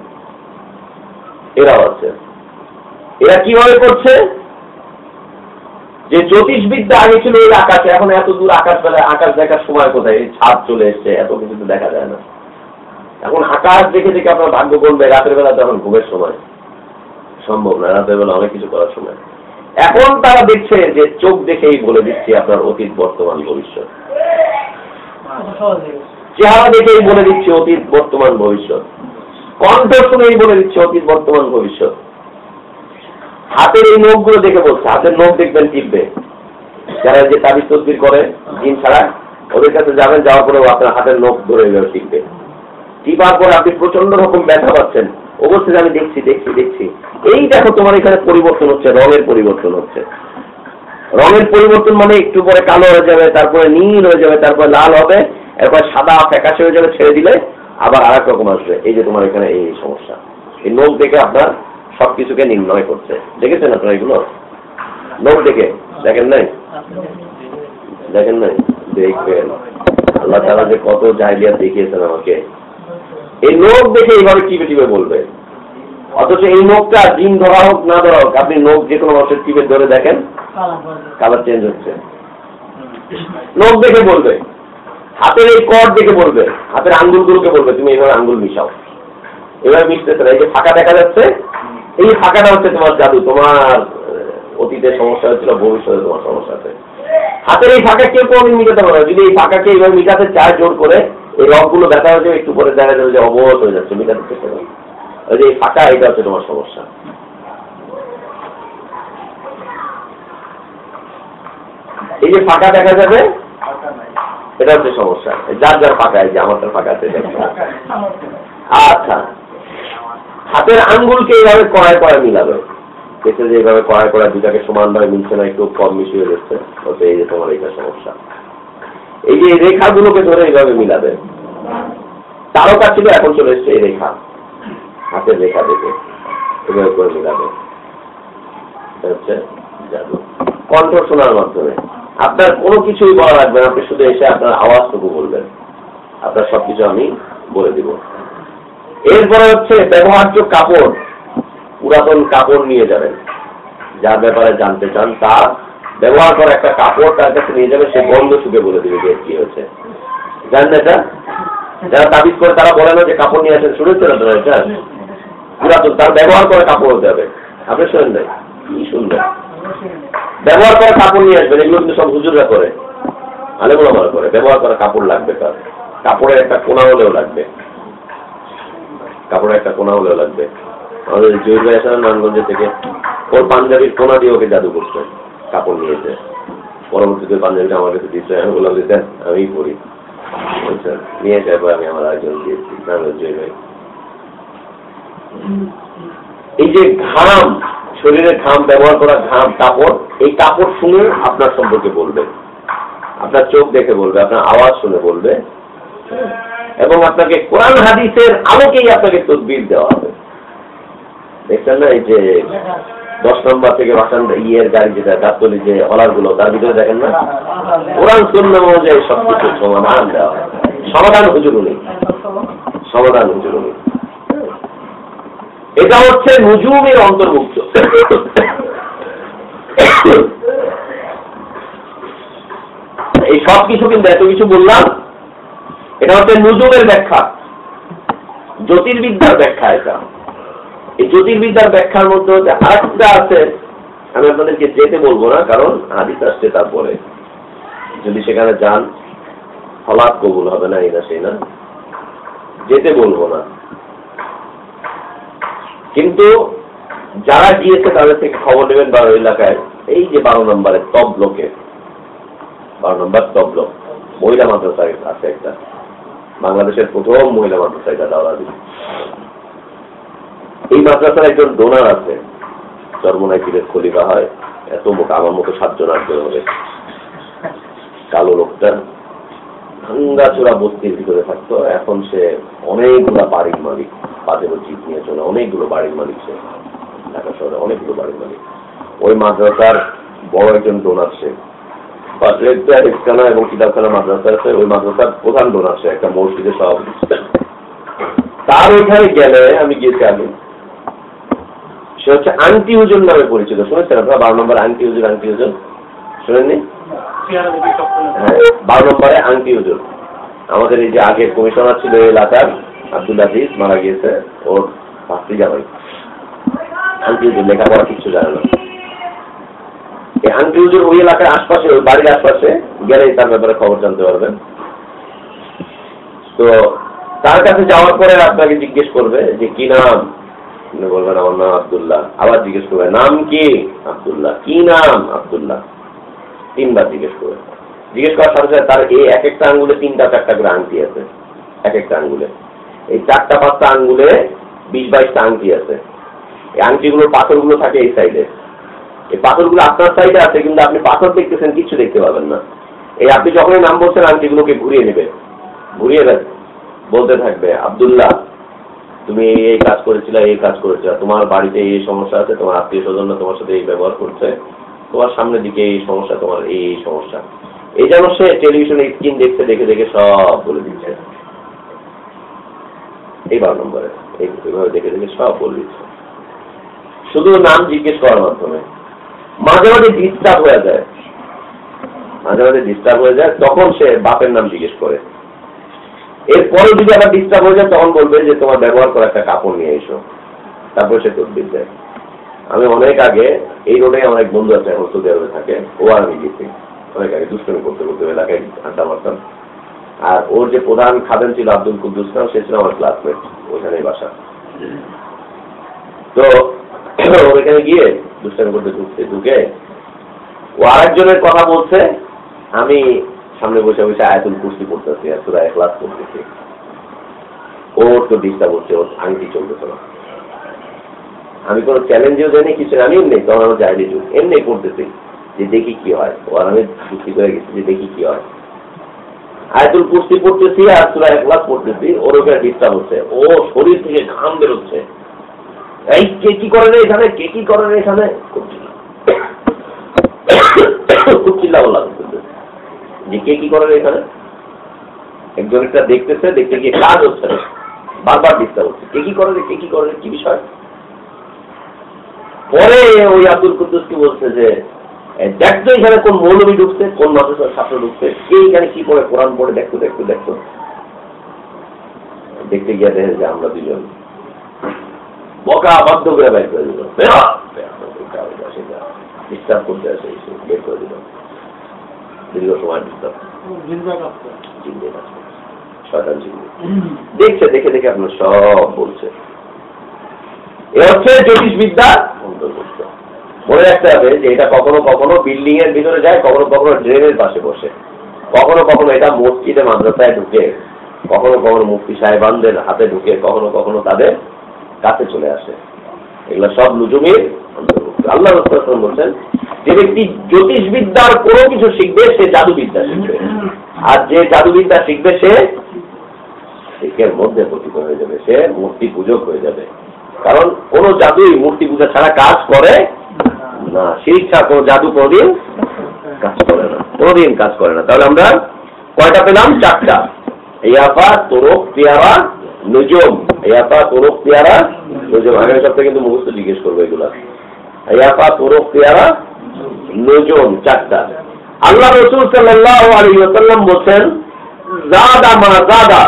এরাও আছে। এরা কীভাবে করছে? যে জ্যোতিষবিদ্যা আগে ছিল এই আকাশে। এখন এত দূর আকাশ বেলায় আকাশ দেখার সময় কোথায়? ছাদ চলে এসছে, এত কিছু তো দেখা যায় না। এখন আকাশ দেখে দেখে আপনার ভাগ্য করবে রাতের বেলা তখন ঘুমের সময়। সম্ভব না, রাতের বেলা অনেক কিছু করার সময়। এখন তারা দেখছে যে চোখ দেখেই বলে দিচ্ছে আপনার অতীত, বর্তমান, ভবিষ্যৎ। চেহারা দেখেই বলে দিচ্ছে অতীত, বর্তমান, ভবিষ্যৎ। কণ্ঠ শুনেই বলে দিচ্ছে অতীত, বর্তমান, ভবিষ্যৎ। হাতের এই নখগুলো দেখে বলছে, হাতের নখ দেখবেন টিপবে। যারা যে তাবিজ তদবির করে, দিন ছাড়া ওদের কাছে যাবেন, যাওয়ার পরেও আপনার হাতের নখ ধরে টিপবে। টিপার পরে আপনি প্রচণ্ড রকম ব্যথা পাচ্ছেন। যে আমি দেখছি দেখছি দেখছি। এই দেখো তোমার এখানে পরিবর্তন হচ্ছে, রঙের পরিবর্তন হচ্ছে। রঙের পরিবর্তন মানে একটু পরে কালো হয়ে যাবে, তারপরে নীল হয়ে যাবে, তারপরে লাল হবে, এরপর সাদা ফ্যাকাশে হয়ে যাবে, ছেড়ে দিলে আবার আর এক রকম আসবে। এই যে তোমার এখানে এই সমস্যা। এই নখ দেখে আপনার সবকিছুকে নির্ণয় করছে। দেখেছেন আপনারা এগুলো? নখ দেখে? দেখেন নাই? দেখেন নাই? দেখবেন। আল্লাহ তালা যে কত জাহিলিয়াত দেখিয়েছেন আমাকে। এই নখ দেখে এইভাবে টিপে টিপে বলবে। অথচ এই নখটা দিন ধরা হোক না ধরা হোক আপনি নখ যে কোনো মানুষের টিপে ধরে দেখেন কালার চেঞ্জ হচ্ছে। নখ দেখে বলবে। হাতের এই কর দেখে বলবে। হাতের আঙ্গুলগুলোকে বলবে তুমি এইভাবে আঙ্গুল মিশাও। এবার মিশতেছে না এই যে ফাঁকা দেখা যাচ্ছে এই ফাঁকাটা হচ্ছে তোমার জাদু তোমার অতীতে সমস্যা হচ্ছিল ভবিষ্যতে তোমার সমস্যা আছে। হাতের এই ফাঁকা কেউ কোনোদিন মিটাতে পারে না। যদি এই ফাঁকাকে এইভাবে মিটাতে চায় জোর করে এই রকগুলো দেখা হয়ে যাবে একটু পরে দেখা যাবে যে অবগত হয়ে যাচ্ছে মিটাতে চেষ্টা করো। ওই যে ফাঁকা এটা হচ্ছে তোমার সমস্যা। এই যে ফাঁকা দেখা যাবে, এটা হচ্ছে সমস্যা। যার যার ফাঁকা, এই যে আমারটার ফাঁকা আছে। আচ্ছা। হাতের আঙ্গুলকে এইভাবে কড়ায় কড়ায় মিলাবে। দেখছে যে এইভাবে কড়ায় কড়ায় দুটাকে সমানভাবে মিলছে না, একটু কম মিশিয়ে যাচ্ছে। এই যে তোমার এইটা সমস্যা। এই যে রেখাগুলোকে ধরে এইভাবে মিলাবে। তারকা ছিল, এখন চলে এসছে এই রেখা। হাতের রেখা দেখে এভাবে করে মিলাবে। হচ্ছে কণ্ঠ শোনার মাধ্যমে। আপনার কোনো কিছুই বলা লাগবে না, আপনি শুধু এসে আপনার আওয়াজটুকু বলবেন। আপনার সবকিছু আমি বলে দিব। এরপরে হচ্ছে ব্যবহার্য কাপড়। পুরাতন কাপড় নিয়ে যাবেন। যার ব্যাপারে জানতে চান, তার ব্যবহার করা একটা কাপড় তার কাছে নিয়ে যাবে, সে গন্ধ শুকে বলে দিবে যে কি হয়েছে। জানেন এটা? যারা তাবিজ করে তারা বলে না যে কাপড় নিয়ে আসেন, শুনেছেন আপনারা এটা? পুরাতন তার ব্যবহার করে কাপড় হতে হবে। আপনি শোনেন নাই? কি শুনবেন ব্যবহার করে কাপড় নিয়ে আসবেন, এগুলো কিন্তু সব হুজুররা করে। আলেমুল আমার করে। ব্যবহার করা কাপড় লাগবে তার। কাপড়ের একটা কোনা হলেও লাগবে। কাপড়ের একটা কোনা হলেও লাগবে। আমাদের ভাই আসলে নারায়ণগঞ্জ থেকে। ওর পাঞ্জাবির কোনা দিয়ে ওকে জাদু করছে। কাপড় নিয়েছে। পরবর্তীতে পাঞ্জাবিটা আমার কাছে দিচ্ছে আমি বললাম, যে দেন আমিই পড়ি বলছেন নিয়ে যাব আমি আমার আরেকজন দিয়েছি। জয়ী ভাই। এই যে ঘাম, শরীরে ঘাম, ব্যবহার করা ঘাম, কাপড়, এই কাপড় শুনে আপনার সম্পর্কে বলবে। আপনার চোখ দেখে বলবে, আপনার আওয়াজ শুনে বলবে। এবং আপনাকে কোরআন, হাদিসের আলোকেই আপনাকে তদবির দেওয়া হবে। দেখছেন না এই যে দশ নম্বর থেকে বাসান ইয়ের গাড়ি যেটা গাতলি যে অলারগুলো তার ভিতরে দেখেন না? কোরআন শূন্য অনুযায়ী সবকিছু সমাধান দেওয়া সমাধান হুজুর উনি। সমাধান হুজুর উনি। এটা হচ্ছে নুজুমের অন্তর্ভুক্ত। এই সব কিছু কিন্তু এত কিছু বললাম। এটা হচ্ছে নুজুমের ব্যাখ্যা। জ্যোতির্বিদ্যার ব্যাখ্যা এটা। এই জ্যোতির্বিদ্যার ব্যাখ্যার মধ্যে হচ্ছে আরেকটা আছে, আমি আপনাদেরকে যেতে বলব না, কারণ হাদিস আসছে তারপরে। যদি সেখানে যান ফলাপ কবুল হবে না, এই সেই না। যেতে বলব না। কিন্তু যারা গিয়েছে তাদের থেকে খবর নেবেন বারো এলাকায়। এই যে বারো নম্বরে টপ ব্লকে বারো নম্বর টপ ব্লক মহিলা মাদ্রাসা আছে একটা। বাংলাদেশের প্রথম মহিলা মাদ্রাসা এটা দাওয়াদি এই মাদ্রাসার একজন ডোনার আছে। চর্মনাই পীরের খলিফা হয়। এত মুখ, আমার মতো সাতজন, আটজন হবে। কালো লোকটা ভাঙ্গা চোরা বস্তির ভিতরে থাকতো। এখন সে অনেকগুলা বাড়ির মালিক পাঁচের জিপ নিয়ে চলে। অনেকগুলো বাড়ির মালিক সে। ঢাকা শহরে অনেকগুলো বাড়ির মালিক। ওই মাদ্রাসার বড় একজন ডোনার সে। পাটলেটটা এবং কিতাবখানা মাদ্রাসা আছে। ওই মাদ্রাসার প্রধান ডোনার সে, একটা মসজিদের সভাপতি। তার ওইখানে গেলে আমি গিয়েছি আগে। সে হচ্ছে আন্টি হুজুর নামে পরিচিত। শুনেছেন আপনারা বারো নম্বর আন্টি হুজুর আন্টি হুজুর। শুনেননি? হ্যাঁ, বারো নম্বরে আংটি হুজুর। আমাদের এই যে আগের কমিশনার ছিল এলাকার আব্দুল আজিজ মারা গিয়েছে। ওর ভাতৃ জামাই। আংটি হুজুর লেখাপড়া কিছু জানে না। এই আংটি হুজুর ওই এলাকার আশপাশে ওই বাড়ির আশপাশে গেলেই তার ব্যাপারে খবর জানতে পারবেন। তো তার কাছে যাওয়ার পরে আপনাকে জিজ্ঞেস করবে যে কি নাম? আপনি বলবেন, আমার নাম আবদুল্লাহ। আবার জিজ্ঞেস করবে নাম কি? আব্দুল্লাহ। কি নাম? আবদুল্লাহ। তিনবার জিজ্ঞেস করে জিজ্ঞেস করার সাথে সাথে তার এই এক একটা আঙ্গুলে তিনটা চারটা করে আংটি আছে। এক একটা আঙ্গুলে। এই চারটা পাঁচটা আঙ্গুলে বিশ বাইশটা আংটি আছে। এই আংটিগুলোর পাথরগুলো থাকে এই সাইডে এই পাথরগুলো আপনার সাইডে আছে, কিন্তু আপনি পাথর দেখতেছেন, কিছু দেখতে পাবেন না। এই আপনি যখনই নাম বলছেন, আংটিগুলোকে ঘুরিয়ে নেবে ঘুরিয়ে নেবে বলতে থাকবে, আব্দুল্লাহ তুমি এই এই কাজ করেছিলে, এই কাজ করেছিলে। তোমার বাড়িতে এই সমস্যা আছে, তোমার আত্মীয় স্বজনরা তোমার সাথে এই ব্যবহার করছে। তোমার সামনের দিকে এই সমস্যা, তোমার এই এই সমস্যা। এই যেন সে টেলিভিশনে স্ক্রিন দেখছে দেখে দেখে সব বলে দিচ্ছে। এই বারো নম্বরে। এইভাবে দেখে দেখে সব বলে দিচ্ছে। শুধু নাম জিজ্ঞেস করার মাধ্যমে। মাঝে মাঝে ডিস্টার্ব হয়ে যায়। মাঝে মাঝে ডিস্টার্ব হয়ে যায়, তখন সে বাপের নাম জিজ্ঞেস করে। এরপরে যদি আবার ডিস্টার্ব হয়ে যায়, তখন বলবে যে তোমার ব্যবহার করা একটা কাপড় নিয়ে এসো। তারপর সে তদবির দেয়। আমি অনেক আগে এই রোডে আমার এক বন্ধু আছে এখন সৌদি আরবে থাকে, ও আর আমি গেছি। অনেক আগে দুষ্টমি করতে করতে এলাকায় আড্ডা মারতাম। আর ওর যে প্রধান খাদেন ছিল আব্দুল কুদ্দুস খান, সে ছিল আমার ক্লাসমেট ওইখানেই বাসা তো, ওর এখানে গিয়ে দুষ্টামি করতে ঢুকতে ঢুকে ও আরেকজনের কথা বলছে, আমি সামনে বসে বসে আয়াতুল কুস্তি করতেছি আর তোরা ক্লাস করতেছি ওর তো ডিস্টার্ব হচ্ছে ওর আংটি চলতেছে না। আমি কোনো চ্যালেঞ্জেও জানি কিছু আমি এমনি তখন আমার যাইনি যুগ এমনি পড়তেছি যে দেখি কি হয়। ও আর আমি যুক্তি করে গেছি যে দেখি কি হয়। আয়াতুল কুস্তি পড়তেছি আর তোরা এক ক্লাস পড়তেছি, ওর ওখানে ডিস্টার্ব হচ্ছে। ও শরীর থেকে ঘাম বেরোচ্ছে। এই কে কি করে রে এখানে? কে কি করে রে এখানে? খুব চিল্লা খুব চিল্লা বলা যে কে কি করে এখানে একজন একটা দেখতেছে দেখতে গিয়ে কাজ হচ্ছে বারবার ডিস্টার্ব হচ্ছে কে কি করে কে কি করে কি বিষয় পরে ওই আব্দুল কুদ্দুস কি বলছে যে দেখতো এখানে কোন মৌলবী ঢুকছে কোন মাদ্রাসার ছাত্র ঢুকছে কে এখানে কি পড়ে কোরআন পড়ে দেখতো দেখতো দেখতো দেখতে গিয়ে দেখে যে আমরা দুজন বকা বাধ্য করে বের করে দিল ডিস্টার্ব করতে আসে বের করে দিল দীর্ঘ সময় ডিস্টার্ব না শয়তান চিনবে দেখছে দেখে দেখে আপনার সব বলছে। এ হচ্ছে জ্যোতিষবিদ্যা অন্তর্ভুক্ত। মনে রাখতে হবে যে এটা কখনো কখনো বিল্ডিং এর ভিতরে যায় কখনো কখনো ড্রেনের পাশে বসে। কখনো কখনো এটা মসজিদে মাদ্রাসায় ঢুকে কখনো কখনো মুফতি সাহেবানদের হাতে ঢুকে কখনো কখনো তাদের কাছে চলে আসে। এগুলো সব লুজুমির অন্তর্ভুক্ত। আল্লাহ রসুল বলছেন যে ব্যক্তি জ্যোতিষবিদ্যার কোনো কিছু শিখবে, সে জাদুবিদ্যা শিখবে। আর যে জাদুবিদ্যা শিখবে, সে শিখের মধ্যে পতিত হয়ে যাবে, সে মূর্তি পূজক হয়ে যাবে। কারণ কোন জাদুই মূর্তি পূজা ছাড়া কাজ করে না। শিক্ষা কোন জাদু কোনদিন কাজ করে না। কোনদিন কাজ করে না। তাহলে আমরা কয়টা পেলাম? চারটা। ইয়াফা, তোরক, পেয়ারা, নজম। ইয়াফা, তোরক, পেয়ারা, নজম। আগামী সপ্তাহে কিন্তু মুহূর্ত জিজ্ঞেস করব এগুলা। ইয়াফা, তোরক, পেয়ারা নজম চারটা। আল্লাহ রসুল সাল্লাহ বলছেন, জাদা মা জাদা।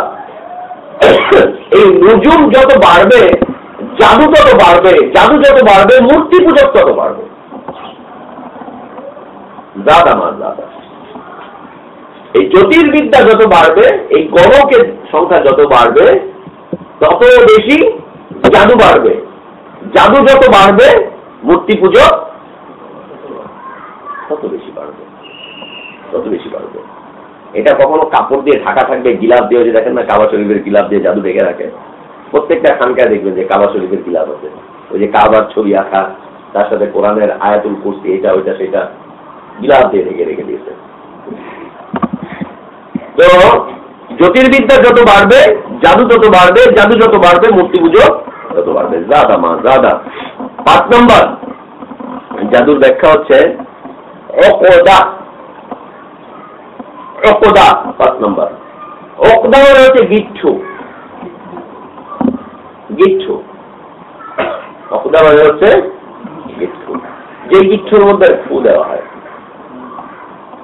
এই নজুম যত বাড়বে, জাদু তত বাড়বে, জাদু যত বাড়বে, মূর্তি পূজক তত বাড়বে। মা এই জ্যোতির্বিদ্যা যত বাড়বে, এই গণকের সংখ্যা যত বাড়বে, তত বেশি জাদু বাড়বে। জাদু যত বাড়বে, মূর্তি পুজো তত বেশি বাড়বে। তত বেশি বাড়বে। এটা কখনো কাপড় দিয়ে ঢাকা থাকবে গিলাপ দিয়ে দেখেন না, কাবা শরীফের গিলাপ দিয়ে জাদু ঢেকে রাখে। প্রত্যেকটা খানকায় দেখবেন যে কাবা শরীফের গিলাপ আছে। ওই যে কাবার ছবি আঁকা, তার সাথে কোরআনের আয়াতুল কুর্সি, এটা, ওইটা, সেটা গিলাপ দিয়ে ঢেকে রেখে দিয়েছে। তো জ্যোতির্বিদ্যা যত বাড়বে, জাদু তত বাড়বে, জাদু যত বাড়বে, মূর্তি পুজো তত বাড়বে। জাদা মা, জাদা। পাঁচ নম্বর, জাদুর ব্যাখ্যা হচ্ছে অকদা মানে গিচ্ছু গিচ্ছু অকদা মানে হচ্ছে গিচ্ছু যে গিচ্ছুর মধ্যে ফু দেওয়া হয়।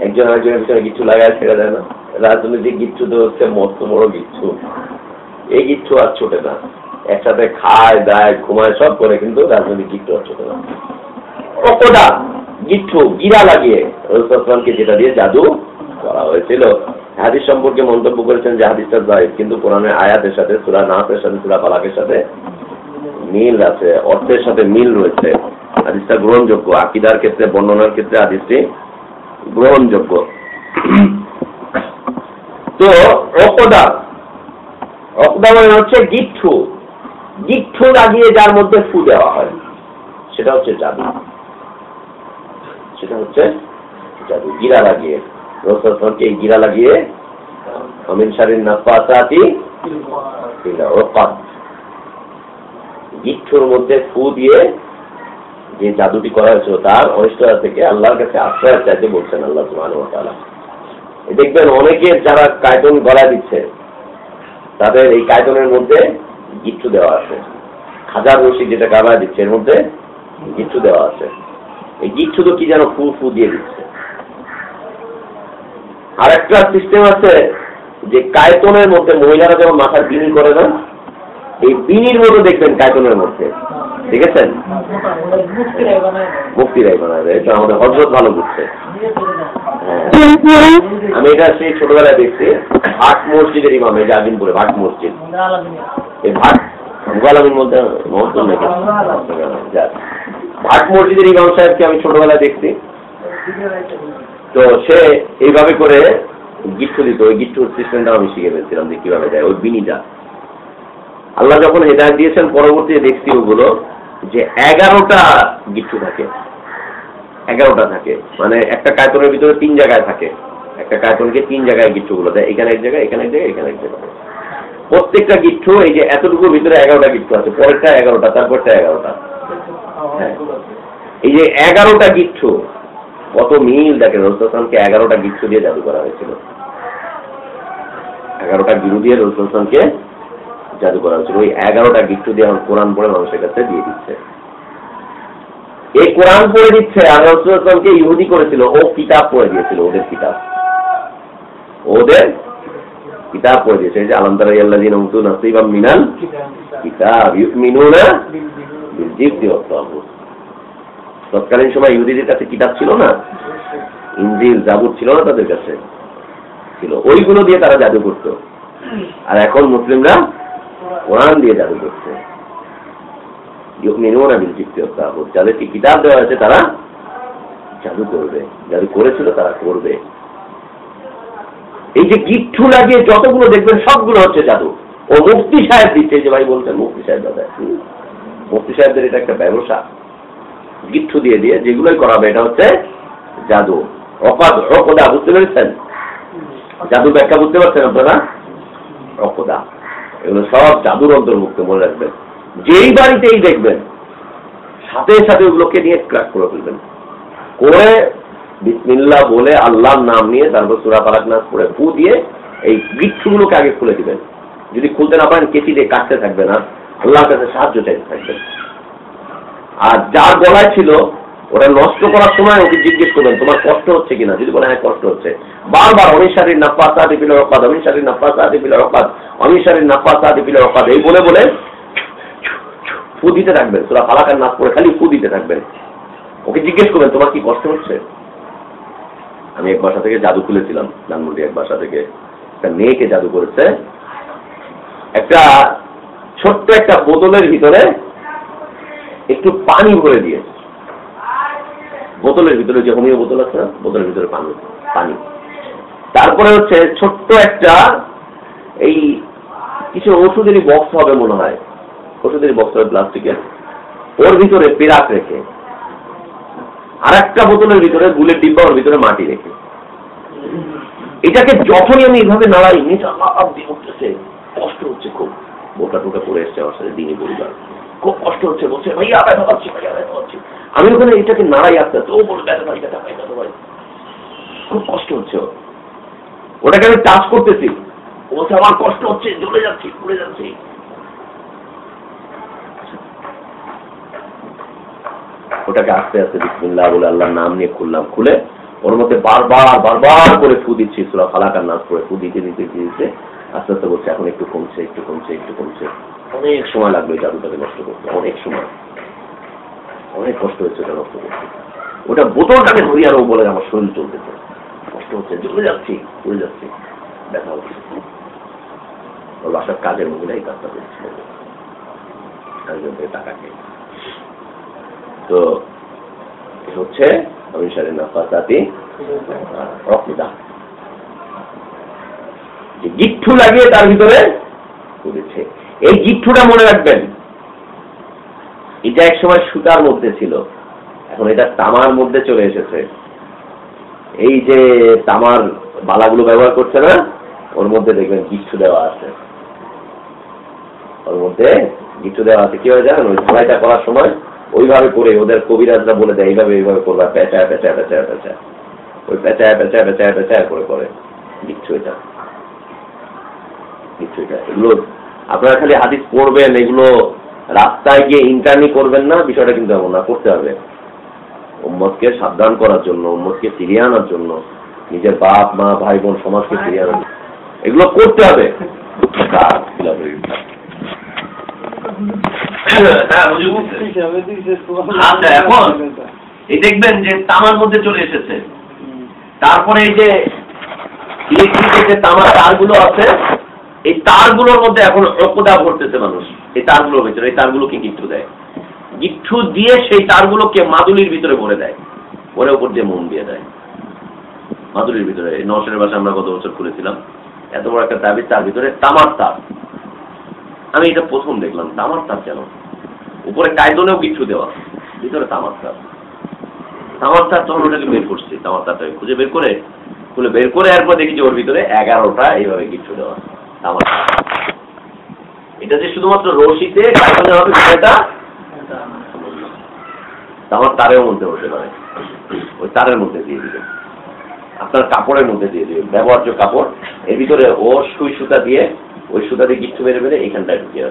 একজন আরেকজনের পিছনে গিচ্ছু লাগায় ছেড়ে দেয় না রাজনৈতিক গিচ্ছু তো হচ্ছে মস্ত বড় গিচ্ছু এই গিচ্ছু আর ছোটে না। একসাথে খায়, দায়, ঘুমায়, সব করে, কিন্তু রাজনৈতিক গিচ্ছু আর ছোটে না। অকদা গিচ্ছু গিরা লাগিয়ে রসুলামকে যেটা দিয়ে জাদু করা হয়েছিল। হাদিস সম্পর্কে মন্তব্য করেছেন যে হাদিসটা জাহিদ কিন্তু কোরআনের আয়াতের সাথে, সুরা নাথের সাথে, সুরা পালাকের সাথে মিল আছে, অর্থের সাথে মিল রয়েছে। হাদিসটা গ্রহণযোগ্য, আকিদার ক্ষেত্রে, বর্ণনার ক্ষেত্রে হাদিসটি গ্রহণযোগ্য। তো অকদা অকদা মানে হচ্ছে গিঠু গিঠু লাগিয়ে যার মধ্যে ফু দেওয়া হয়, সেটা হচ্ছে জাদু। সেটা হচ্ছে জাদু। গিরা লাগিয়ে। রসুলকে এই গিরা লাগিয়ে অমিন শারীর নাফাতি গিঠুর মধ্যে ফু দিয়ে যে জাদুটি করা হয়েছিল, তার অনিষ্টতা থেকে আল্লাহর কাছে আশ্রয় চাইতে বলছেন আল্লাহ সুমান দেখবেন অনেকের যারা কায়তন গলায় দিচ্ছে, তাদের এই কায়তনের মধ্যে গিচ্ছু দেওয়া আছে। হাজার রশি যেটা গালায় দিচ্ছে, এর মধ্যে গিচ্ছু দেওয়া আছে। এই গিচ্ছু তো কি যেন ফু ফু দিয়ে দিচ্ছে। আর একটা সিস্টেম আছে যে কায়তনের মধ্যে মহিলারা যেমন মাথার বিনি করে না এই বিনির মতো দেখবেন কায়তনের মধ্যে। দেখেছেন? মুক্তিরাই বানাবে এটা আমাদের হজরত ভালো বুঝছে। হ্যাঁ। আমি এটা সেই ছোটবেলায় দেখছি। ভাট মসজিদের ইমামে জাগিনপুরে ভাট মসজিদ। এই ভাট মুগালামিন মধ্যে মহত্তম নাকি? যাক। ভাট মসজিদের ইমাম সাহেবকে আমি ছোটবেলায় দেখছি। তো সে এইভাবে করে গিট্টু দিত, ওই গিট্টুর সিস্টেমটা আমি শিখে ফেলছিলাম যে কীভাবে দেয় ওই বিনিটা। আল্লাহ যখন হেদায়ত দিয়েছেন, পরবর্তীতে দেখছি ওগুলো যে এগারোটা গিট্টু থাকে। এগারোটা থাকে। মানে একটা কায়তনের ভিতরে তিন জায়গায় থাকে। একটা কায়তনকে তিন জায়গায় গিট্টুগুলো দেয়। এখানে এক জায়গায়, এখানে এক জায়গায়, এখানে এক জায়গায়। প্রত্যেকটা গিট্টু, এই যে এতটুকুর ভিতরে এগারোটা গিট্টু আছে, পরেরটা এগারোটা, তারপরটা এগারোটা। এই যে এগারোটা গিচ্ছু কত মিল দেখেন রসুলকে এগারোটা গিচ্ছু দিয়ে জাদু করা হয়েছিল। এগারোটা গিরু দিয়ে রসুলকে জাদু করা হয়েছিল। ওই এগারোটা গিচ্ছু দিয়ে এখন কোরআন পড়ে মানুষের কাছে দিয়ে দিচ্ছে। এই কোরআন পড়ে দিচ্ছে আর রসুলকে ইহুদি করেছিল, ও কিতাব পড়ে দিয়েছিল, ওদের কিতাব। ওদের কিতাব পড়ে দিয়েছে। নাসিবাম মিনাল কিতাব ওয়াত তাগুত তৎকালীন সময় ইহুদিদের কাছে কিতাব ছিল না? ইঞ্জিল জাবুর ছিল না তাদের কাছে? ছিল। ওইগুলো দিয়ে তারা জাদু করত। আর এখন মুসলিমরা কোরআন দিয়ে জাদু করছে। যাদেরকে কিতাব দেওয়া তারা জাদু করবে। জাদু করেছিল তারা করবে। এই যে গিট্টু লাগিয়ে যতগুলো দেখবেন সবগুলো হচ্ছে জাদু। ও মুক্তি সাহেব দিচ্ছে যে ভাই বলছেন মুক্তি সাহেব দাদা। মুফতি সাহেবদের এটা একটা ব্যবসা। গিট্টু দিয়ে দিয়ে যেগুলোই করাবে এটা হচ্ছে জাদু। অকাদ অকদা বুঝতে পেরেছেন? জাদু ব্যাখ্যা বুঝতে পারছেন আপনারা? অকদা এগুলো সব জাদুর অন্তর্ভুক্ত মনে রাখবেন। যেই বাড়িতেই দেখবেন সাথে সাথে ওগুলোকে নিয়ে ক্রাক করে ফেলবেন। করে বিসমিল্লাহ বলে আল্লাহর নাম নিয়ে তারপর সুরা পারাক নাচ করে ফু দিয়ে এই গিট্টুগুলোকে আগে খুলে দিবেন। যদি খুলতে না পারেন কেচি দিয়ে কাটতে থাকবে আর আল্লাহর কাছে সাহায্য চাইতে থাকবেন। আর যার গলায় ছিল ওরা নষ্ট করার সময় ওকে জিজ্ঞেস করবেন, তোমার কষ্ট হচ্ছে কিনা? যদি বলে হ্যাঁ কষ্ট হচ্ছে। বারবার অমিশারির নাপ্পা সাহাদি পিল রকাত অমিশারির নাপ্পা সাহাদি পিল রকাত অমিশারির নাপ্পা সাহাদি পিল রকাত। এই বলে বলে ফু দিতে থাকবেন। তোরা ফালাকার নাচ করে খালি ফু দিতে থাকবেন। ওকে জিজ্ঞেস করবেন, তোমার কি কষ্ট হচ্ছে? আমি এক বাসা থেকে জাদু খুলেছিলাম, ধানমন্ডি এক বাসা থেকে। একটা মেয়েকে জাদু করেছে। একটা ছোট্ট একটা বোতলের ভিতরে একটু পানি ভরে দিয়ে বোতলের ভিতরে যে হোমিও বোতল আছে না, বোতলের ভিতরে পানি পানি। তারপরে হচ্ছে ছোট্ট একটা এই কিছু ওষুধেরই বক্স হবে মনে হয়। ওষুধের বক্স হবে প্লাস্টিকের। ওর ভিতরে পেরাক রেখে আর একটা বোতলের ভিতরে গুলের ডিব্বা ওর ভিতরে মাটি রেখে। এটাকে যখনই আমি এইভাবে নাড়াই, নিচে উঠতেছে। কষ্ট হচ্ছে খুব। বোকা টোকা পড়ে এসছে আমার সাথে দিনই পরিবার খুব কষ্ট হচ্ছে, বলছে, ভাইয়া, ব্যথা পাচ্ছি, ভাইয়া, ব্যথা পাচ্ছি। আমি ওখানে এটাকে নাড়াই আস্তে আস্তে, ও বলে ব্যথা পাই ব্যথা পাই ব্যথা পাই। খুব কষ্ট হচ্ছে ওটাকে আমি টাচ করতেছি। বলছে, আমার কষ্ট হচ্ছে, জ্বলে যাচ্ছি, পুড়ে যাচ্ছি। ওটাকে আস্তে আস্তে বিসমিল্লাহ বলে আল্লাহর নাম নিয়ে খুললাম, খুলে ওর মধ্যে বারবার বারবার করে ফু দিচ্ছি, সুরা ফালাকার নাচ করে ফু দিতে দিতে দিতে। আস্তে আস্তে বলছে, এখন একটু কমছে একটু কমছে একটু কমছে। অনেক সময় লাগল এই জাদুটাকে নষ্ট করতে, অনেক সময়। অনেক কষ্ট হচ্ছে ওটা নষ্ট করতে। ওটা বোতলটাকে ধরি আর বলে আমার শরীর চলতেছে। কষ্ট হচ্ছে, জ্বলে যাচ্ছি চলে যাচ্ছি। ব্যথা হচ্ছে। ওর বাসার কাজের মহিলাই কাজটা করছিল একজন থেকে টাকা খেয়ে তো হচ্ছে অমিশারের নাফাসাতি রক্তদা যে গিট্টু লাগিয়ে তার ভিতরে করেছে এই গিট্টুটা মনে রাখবেন, এটা এক সময় সুতার মধ্যে ছিল, এখন এটা তামার মধ্যে চলে এসেছে। এই যে তামার বালাগুলো ব্যবহার করছে না, ওর মধ্যে দেখবেন গিট্টু দেওয়া আছে। ওর মধ্যে গিট্টু দেওয়া আছে, কি হয় জানেন ওই ঢালাইটা করার সময় ওইভাবে করে, ওদের কবিরাজরা বলে দেয়, এইভাবে এইভাবে করবা পেঁচা পেঁচা পেঁচা পেঁচা ওই পেঁচা পেঁচা পেঁচা পেঁচা করে করে গিচ্ছু এটা। এটা এগুলো আপনারা খালি হাদিস পড়বেন এগুলো রাস্তায় গিয়ে ইন্টারনি করবেন না বিষয়টা কিন্তু এমন না করতে হবে উম্মতকে সাবধান করার জন্য উম্মতকে ফিরিয়ে আনার জন্য নিজের বাপ মা ভাই বোন সমাজকে ফিরিয়ে আনার এগুলো করতে হবে। হ্যাঁ। আচ্ছা, দেখবেন যে তামার মধ্যে চলে এসেছে তারপরে এই যে ইলেকট্রিকের যে তামার তারগুলো আছে এই তারগুলোর মধ্যে এখন অকদা ভরতেছে মানুষ। এই তারগুলোর ভিতরে, এই তারগুলোকে গিট্টু দেয়। গিট্টু দিয়ে সেই তারগুলোকে মাদুলির ভিতরে ভরে দেয়। ভরে উপর দিয়ে মন দিয়ে দেয়। মাদুলির ভিতরে, এই নশের বাসা আমরা গত বছর খুলেছিলাম এত বড় একটা তাবিজ তার ভিতরে তামার তার। আমি এটা প্রথম দেখলাম, তামার তার কেন? উপরে কায়দলেও কিছু দেওয়া, ভিতরে তামার তার। তামার তার তখন ওটাকে বের করছি, তামার তারটাকে খুঁজে বের করে, খুলে বের করে এরপর দেখি যে ওর ভিতরে এগারোটা এইভাবে কিছু দেওয়া। এটা যে শুধুমাত্র রশিতে কায়দলে হবে বিষয়টা তামার তারের মধ্যে হতে পারে। ওই তারের মধ্যে দিয়ে দিবেন আপনার কাপড়ের মধ্যে দিয়ে দিবেন ব্যবহার্য কাপড়। এর ভিতরে ও সুই সুতা দিয়ে ওই সুতা দিয়ে গিট্টু মেরে মেরে এখানটায় ঢুকিয়ে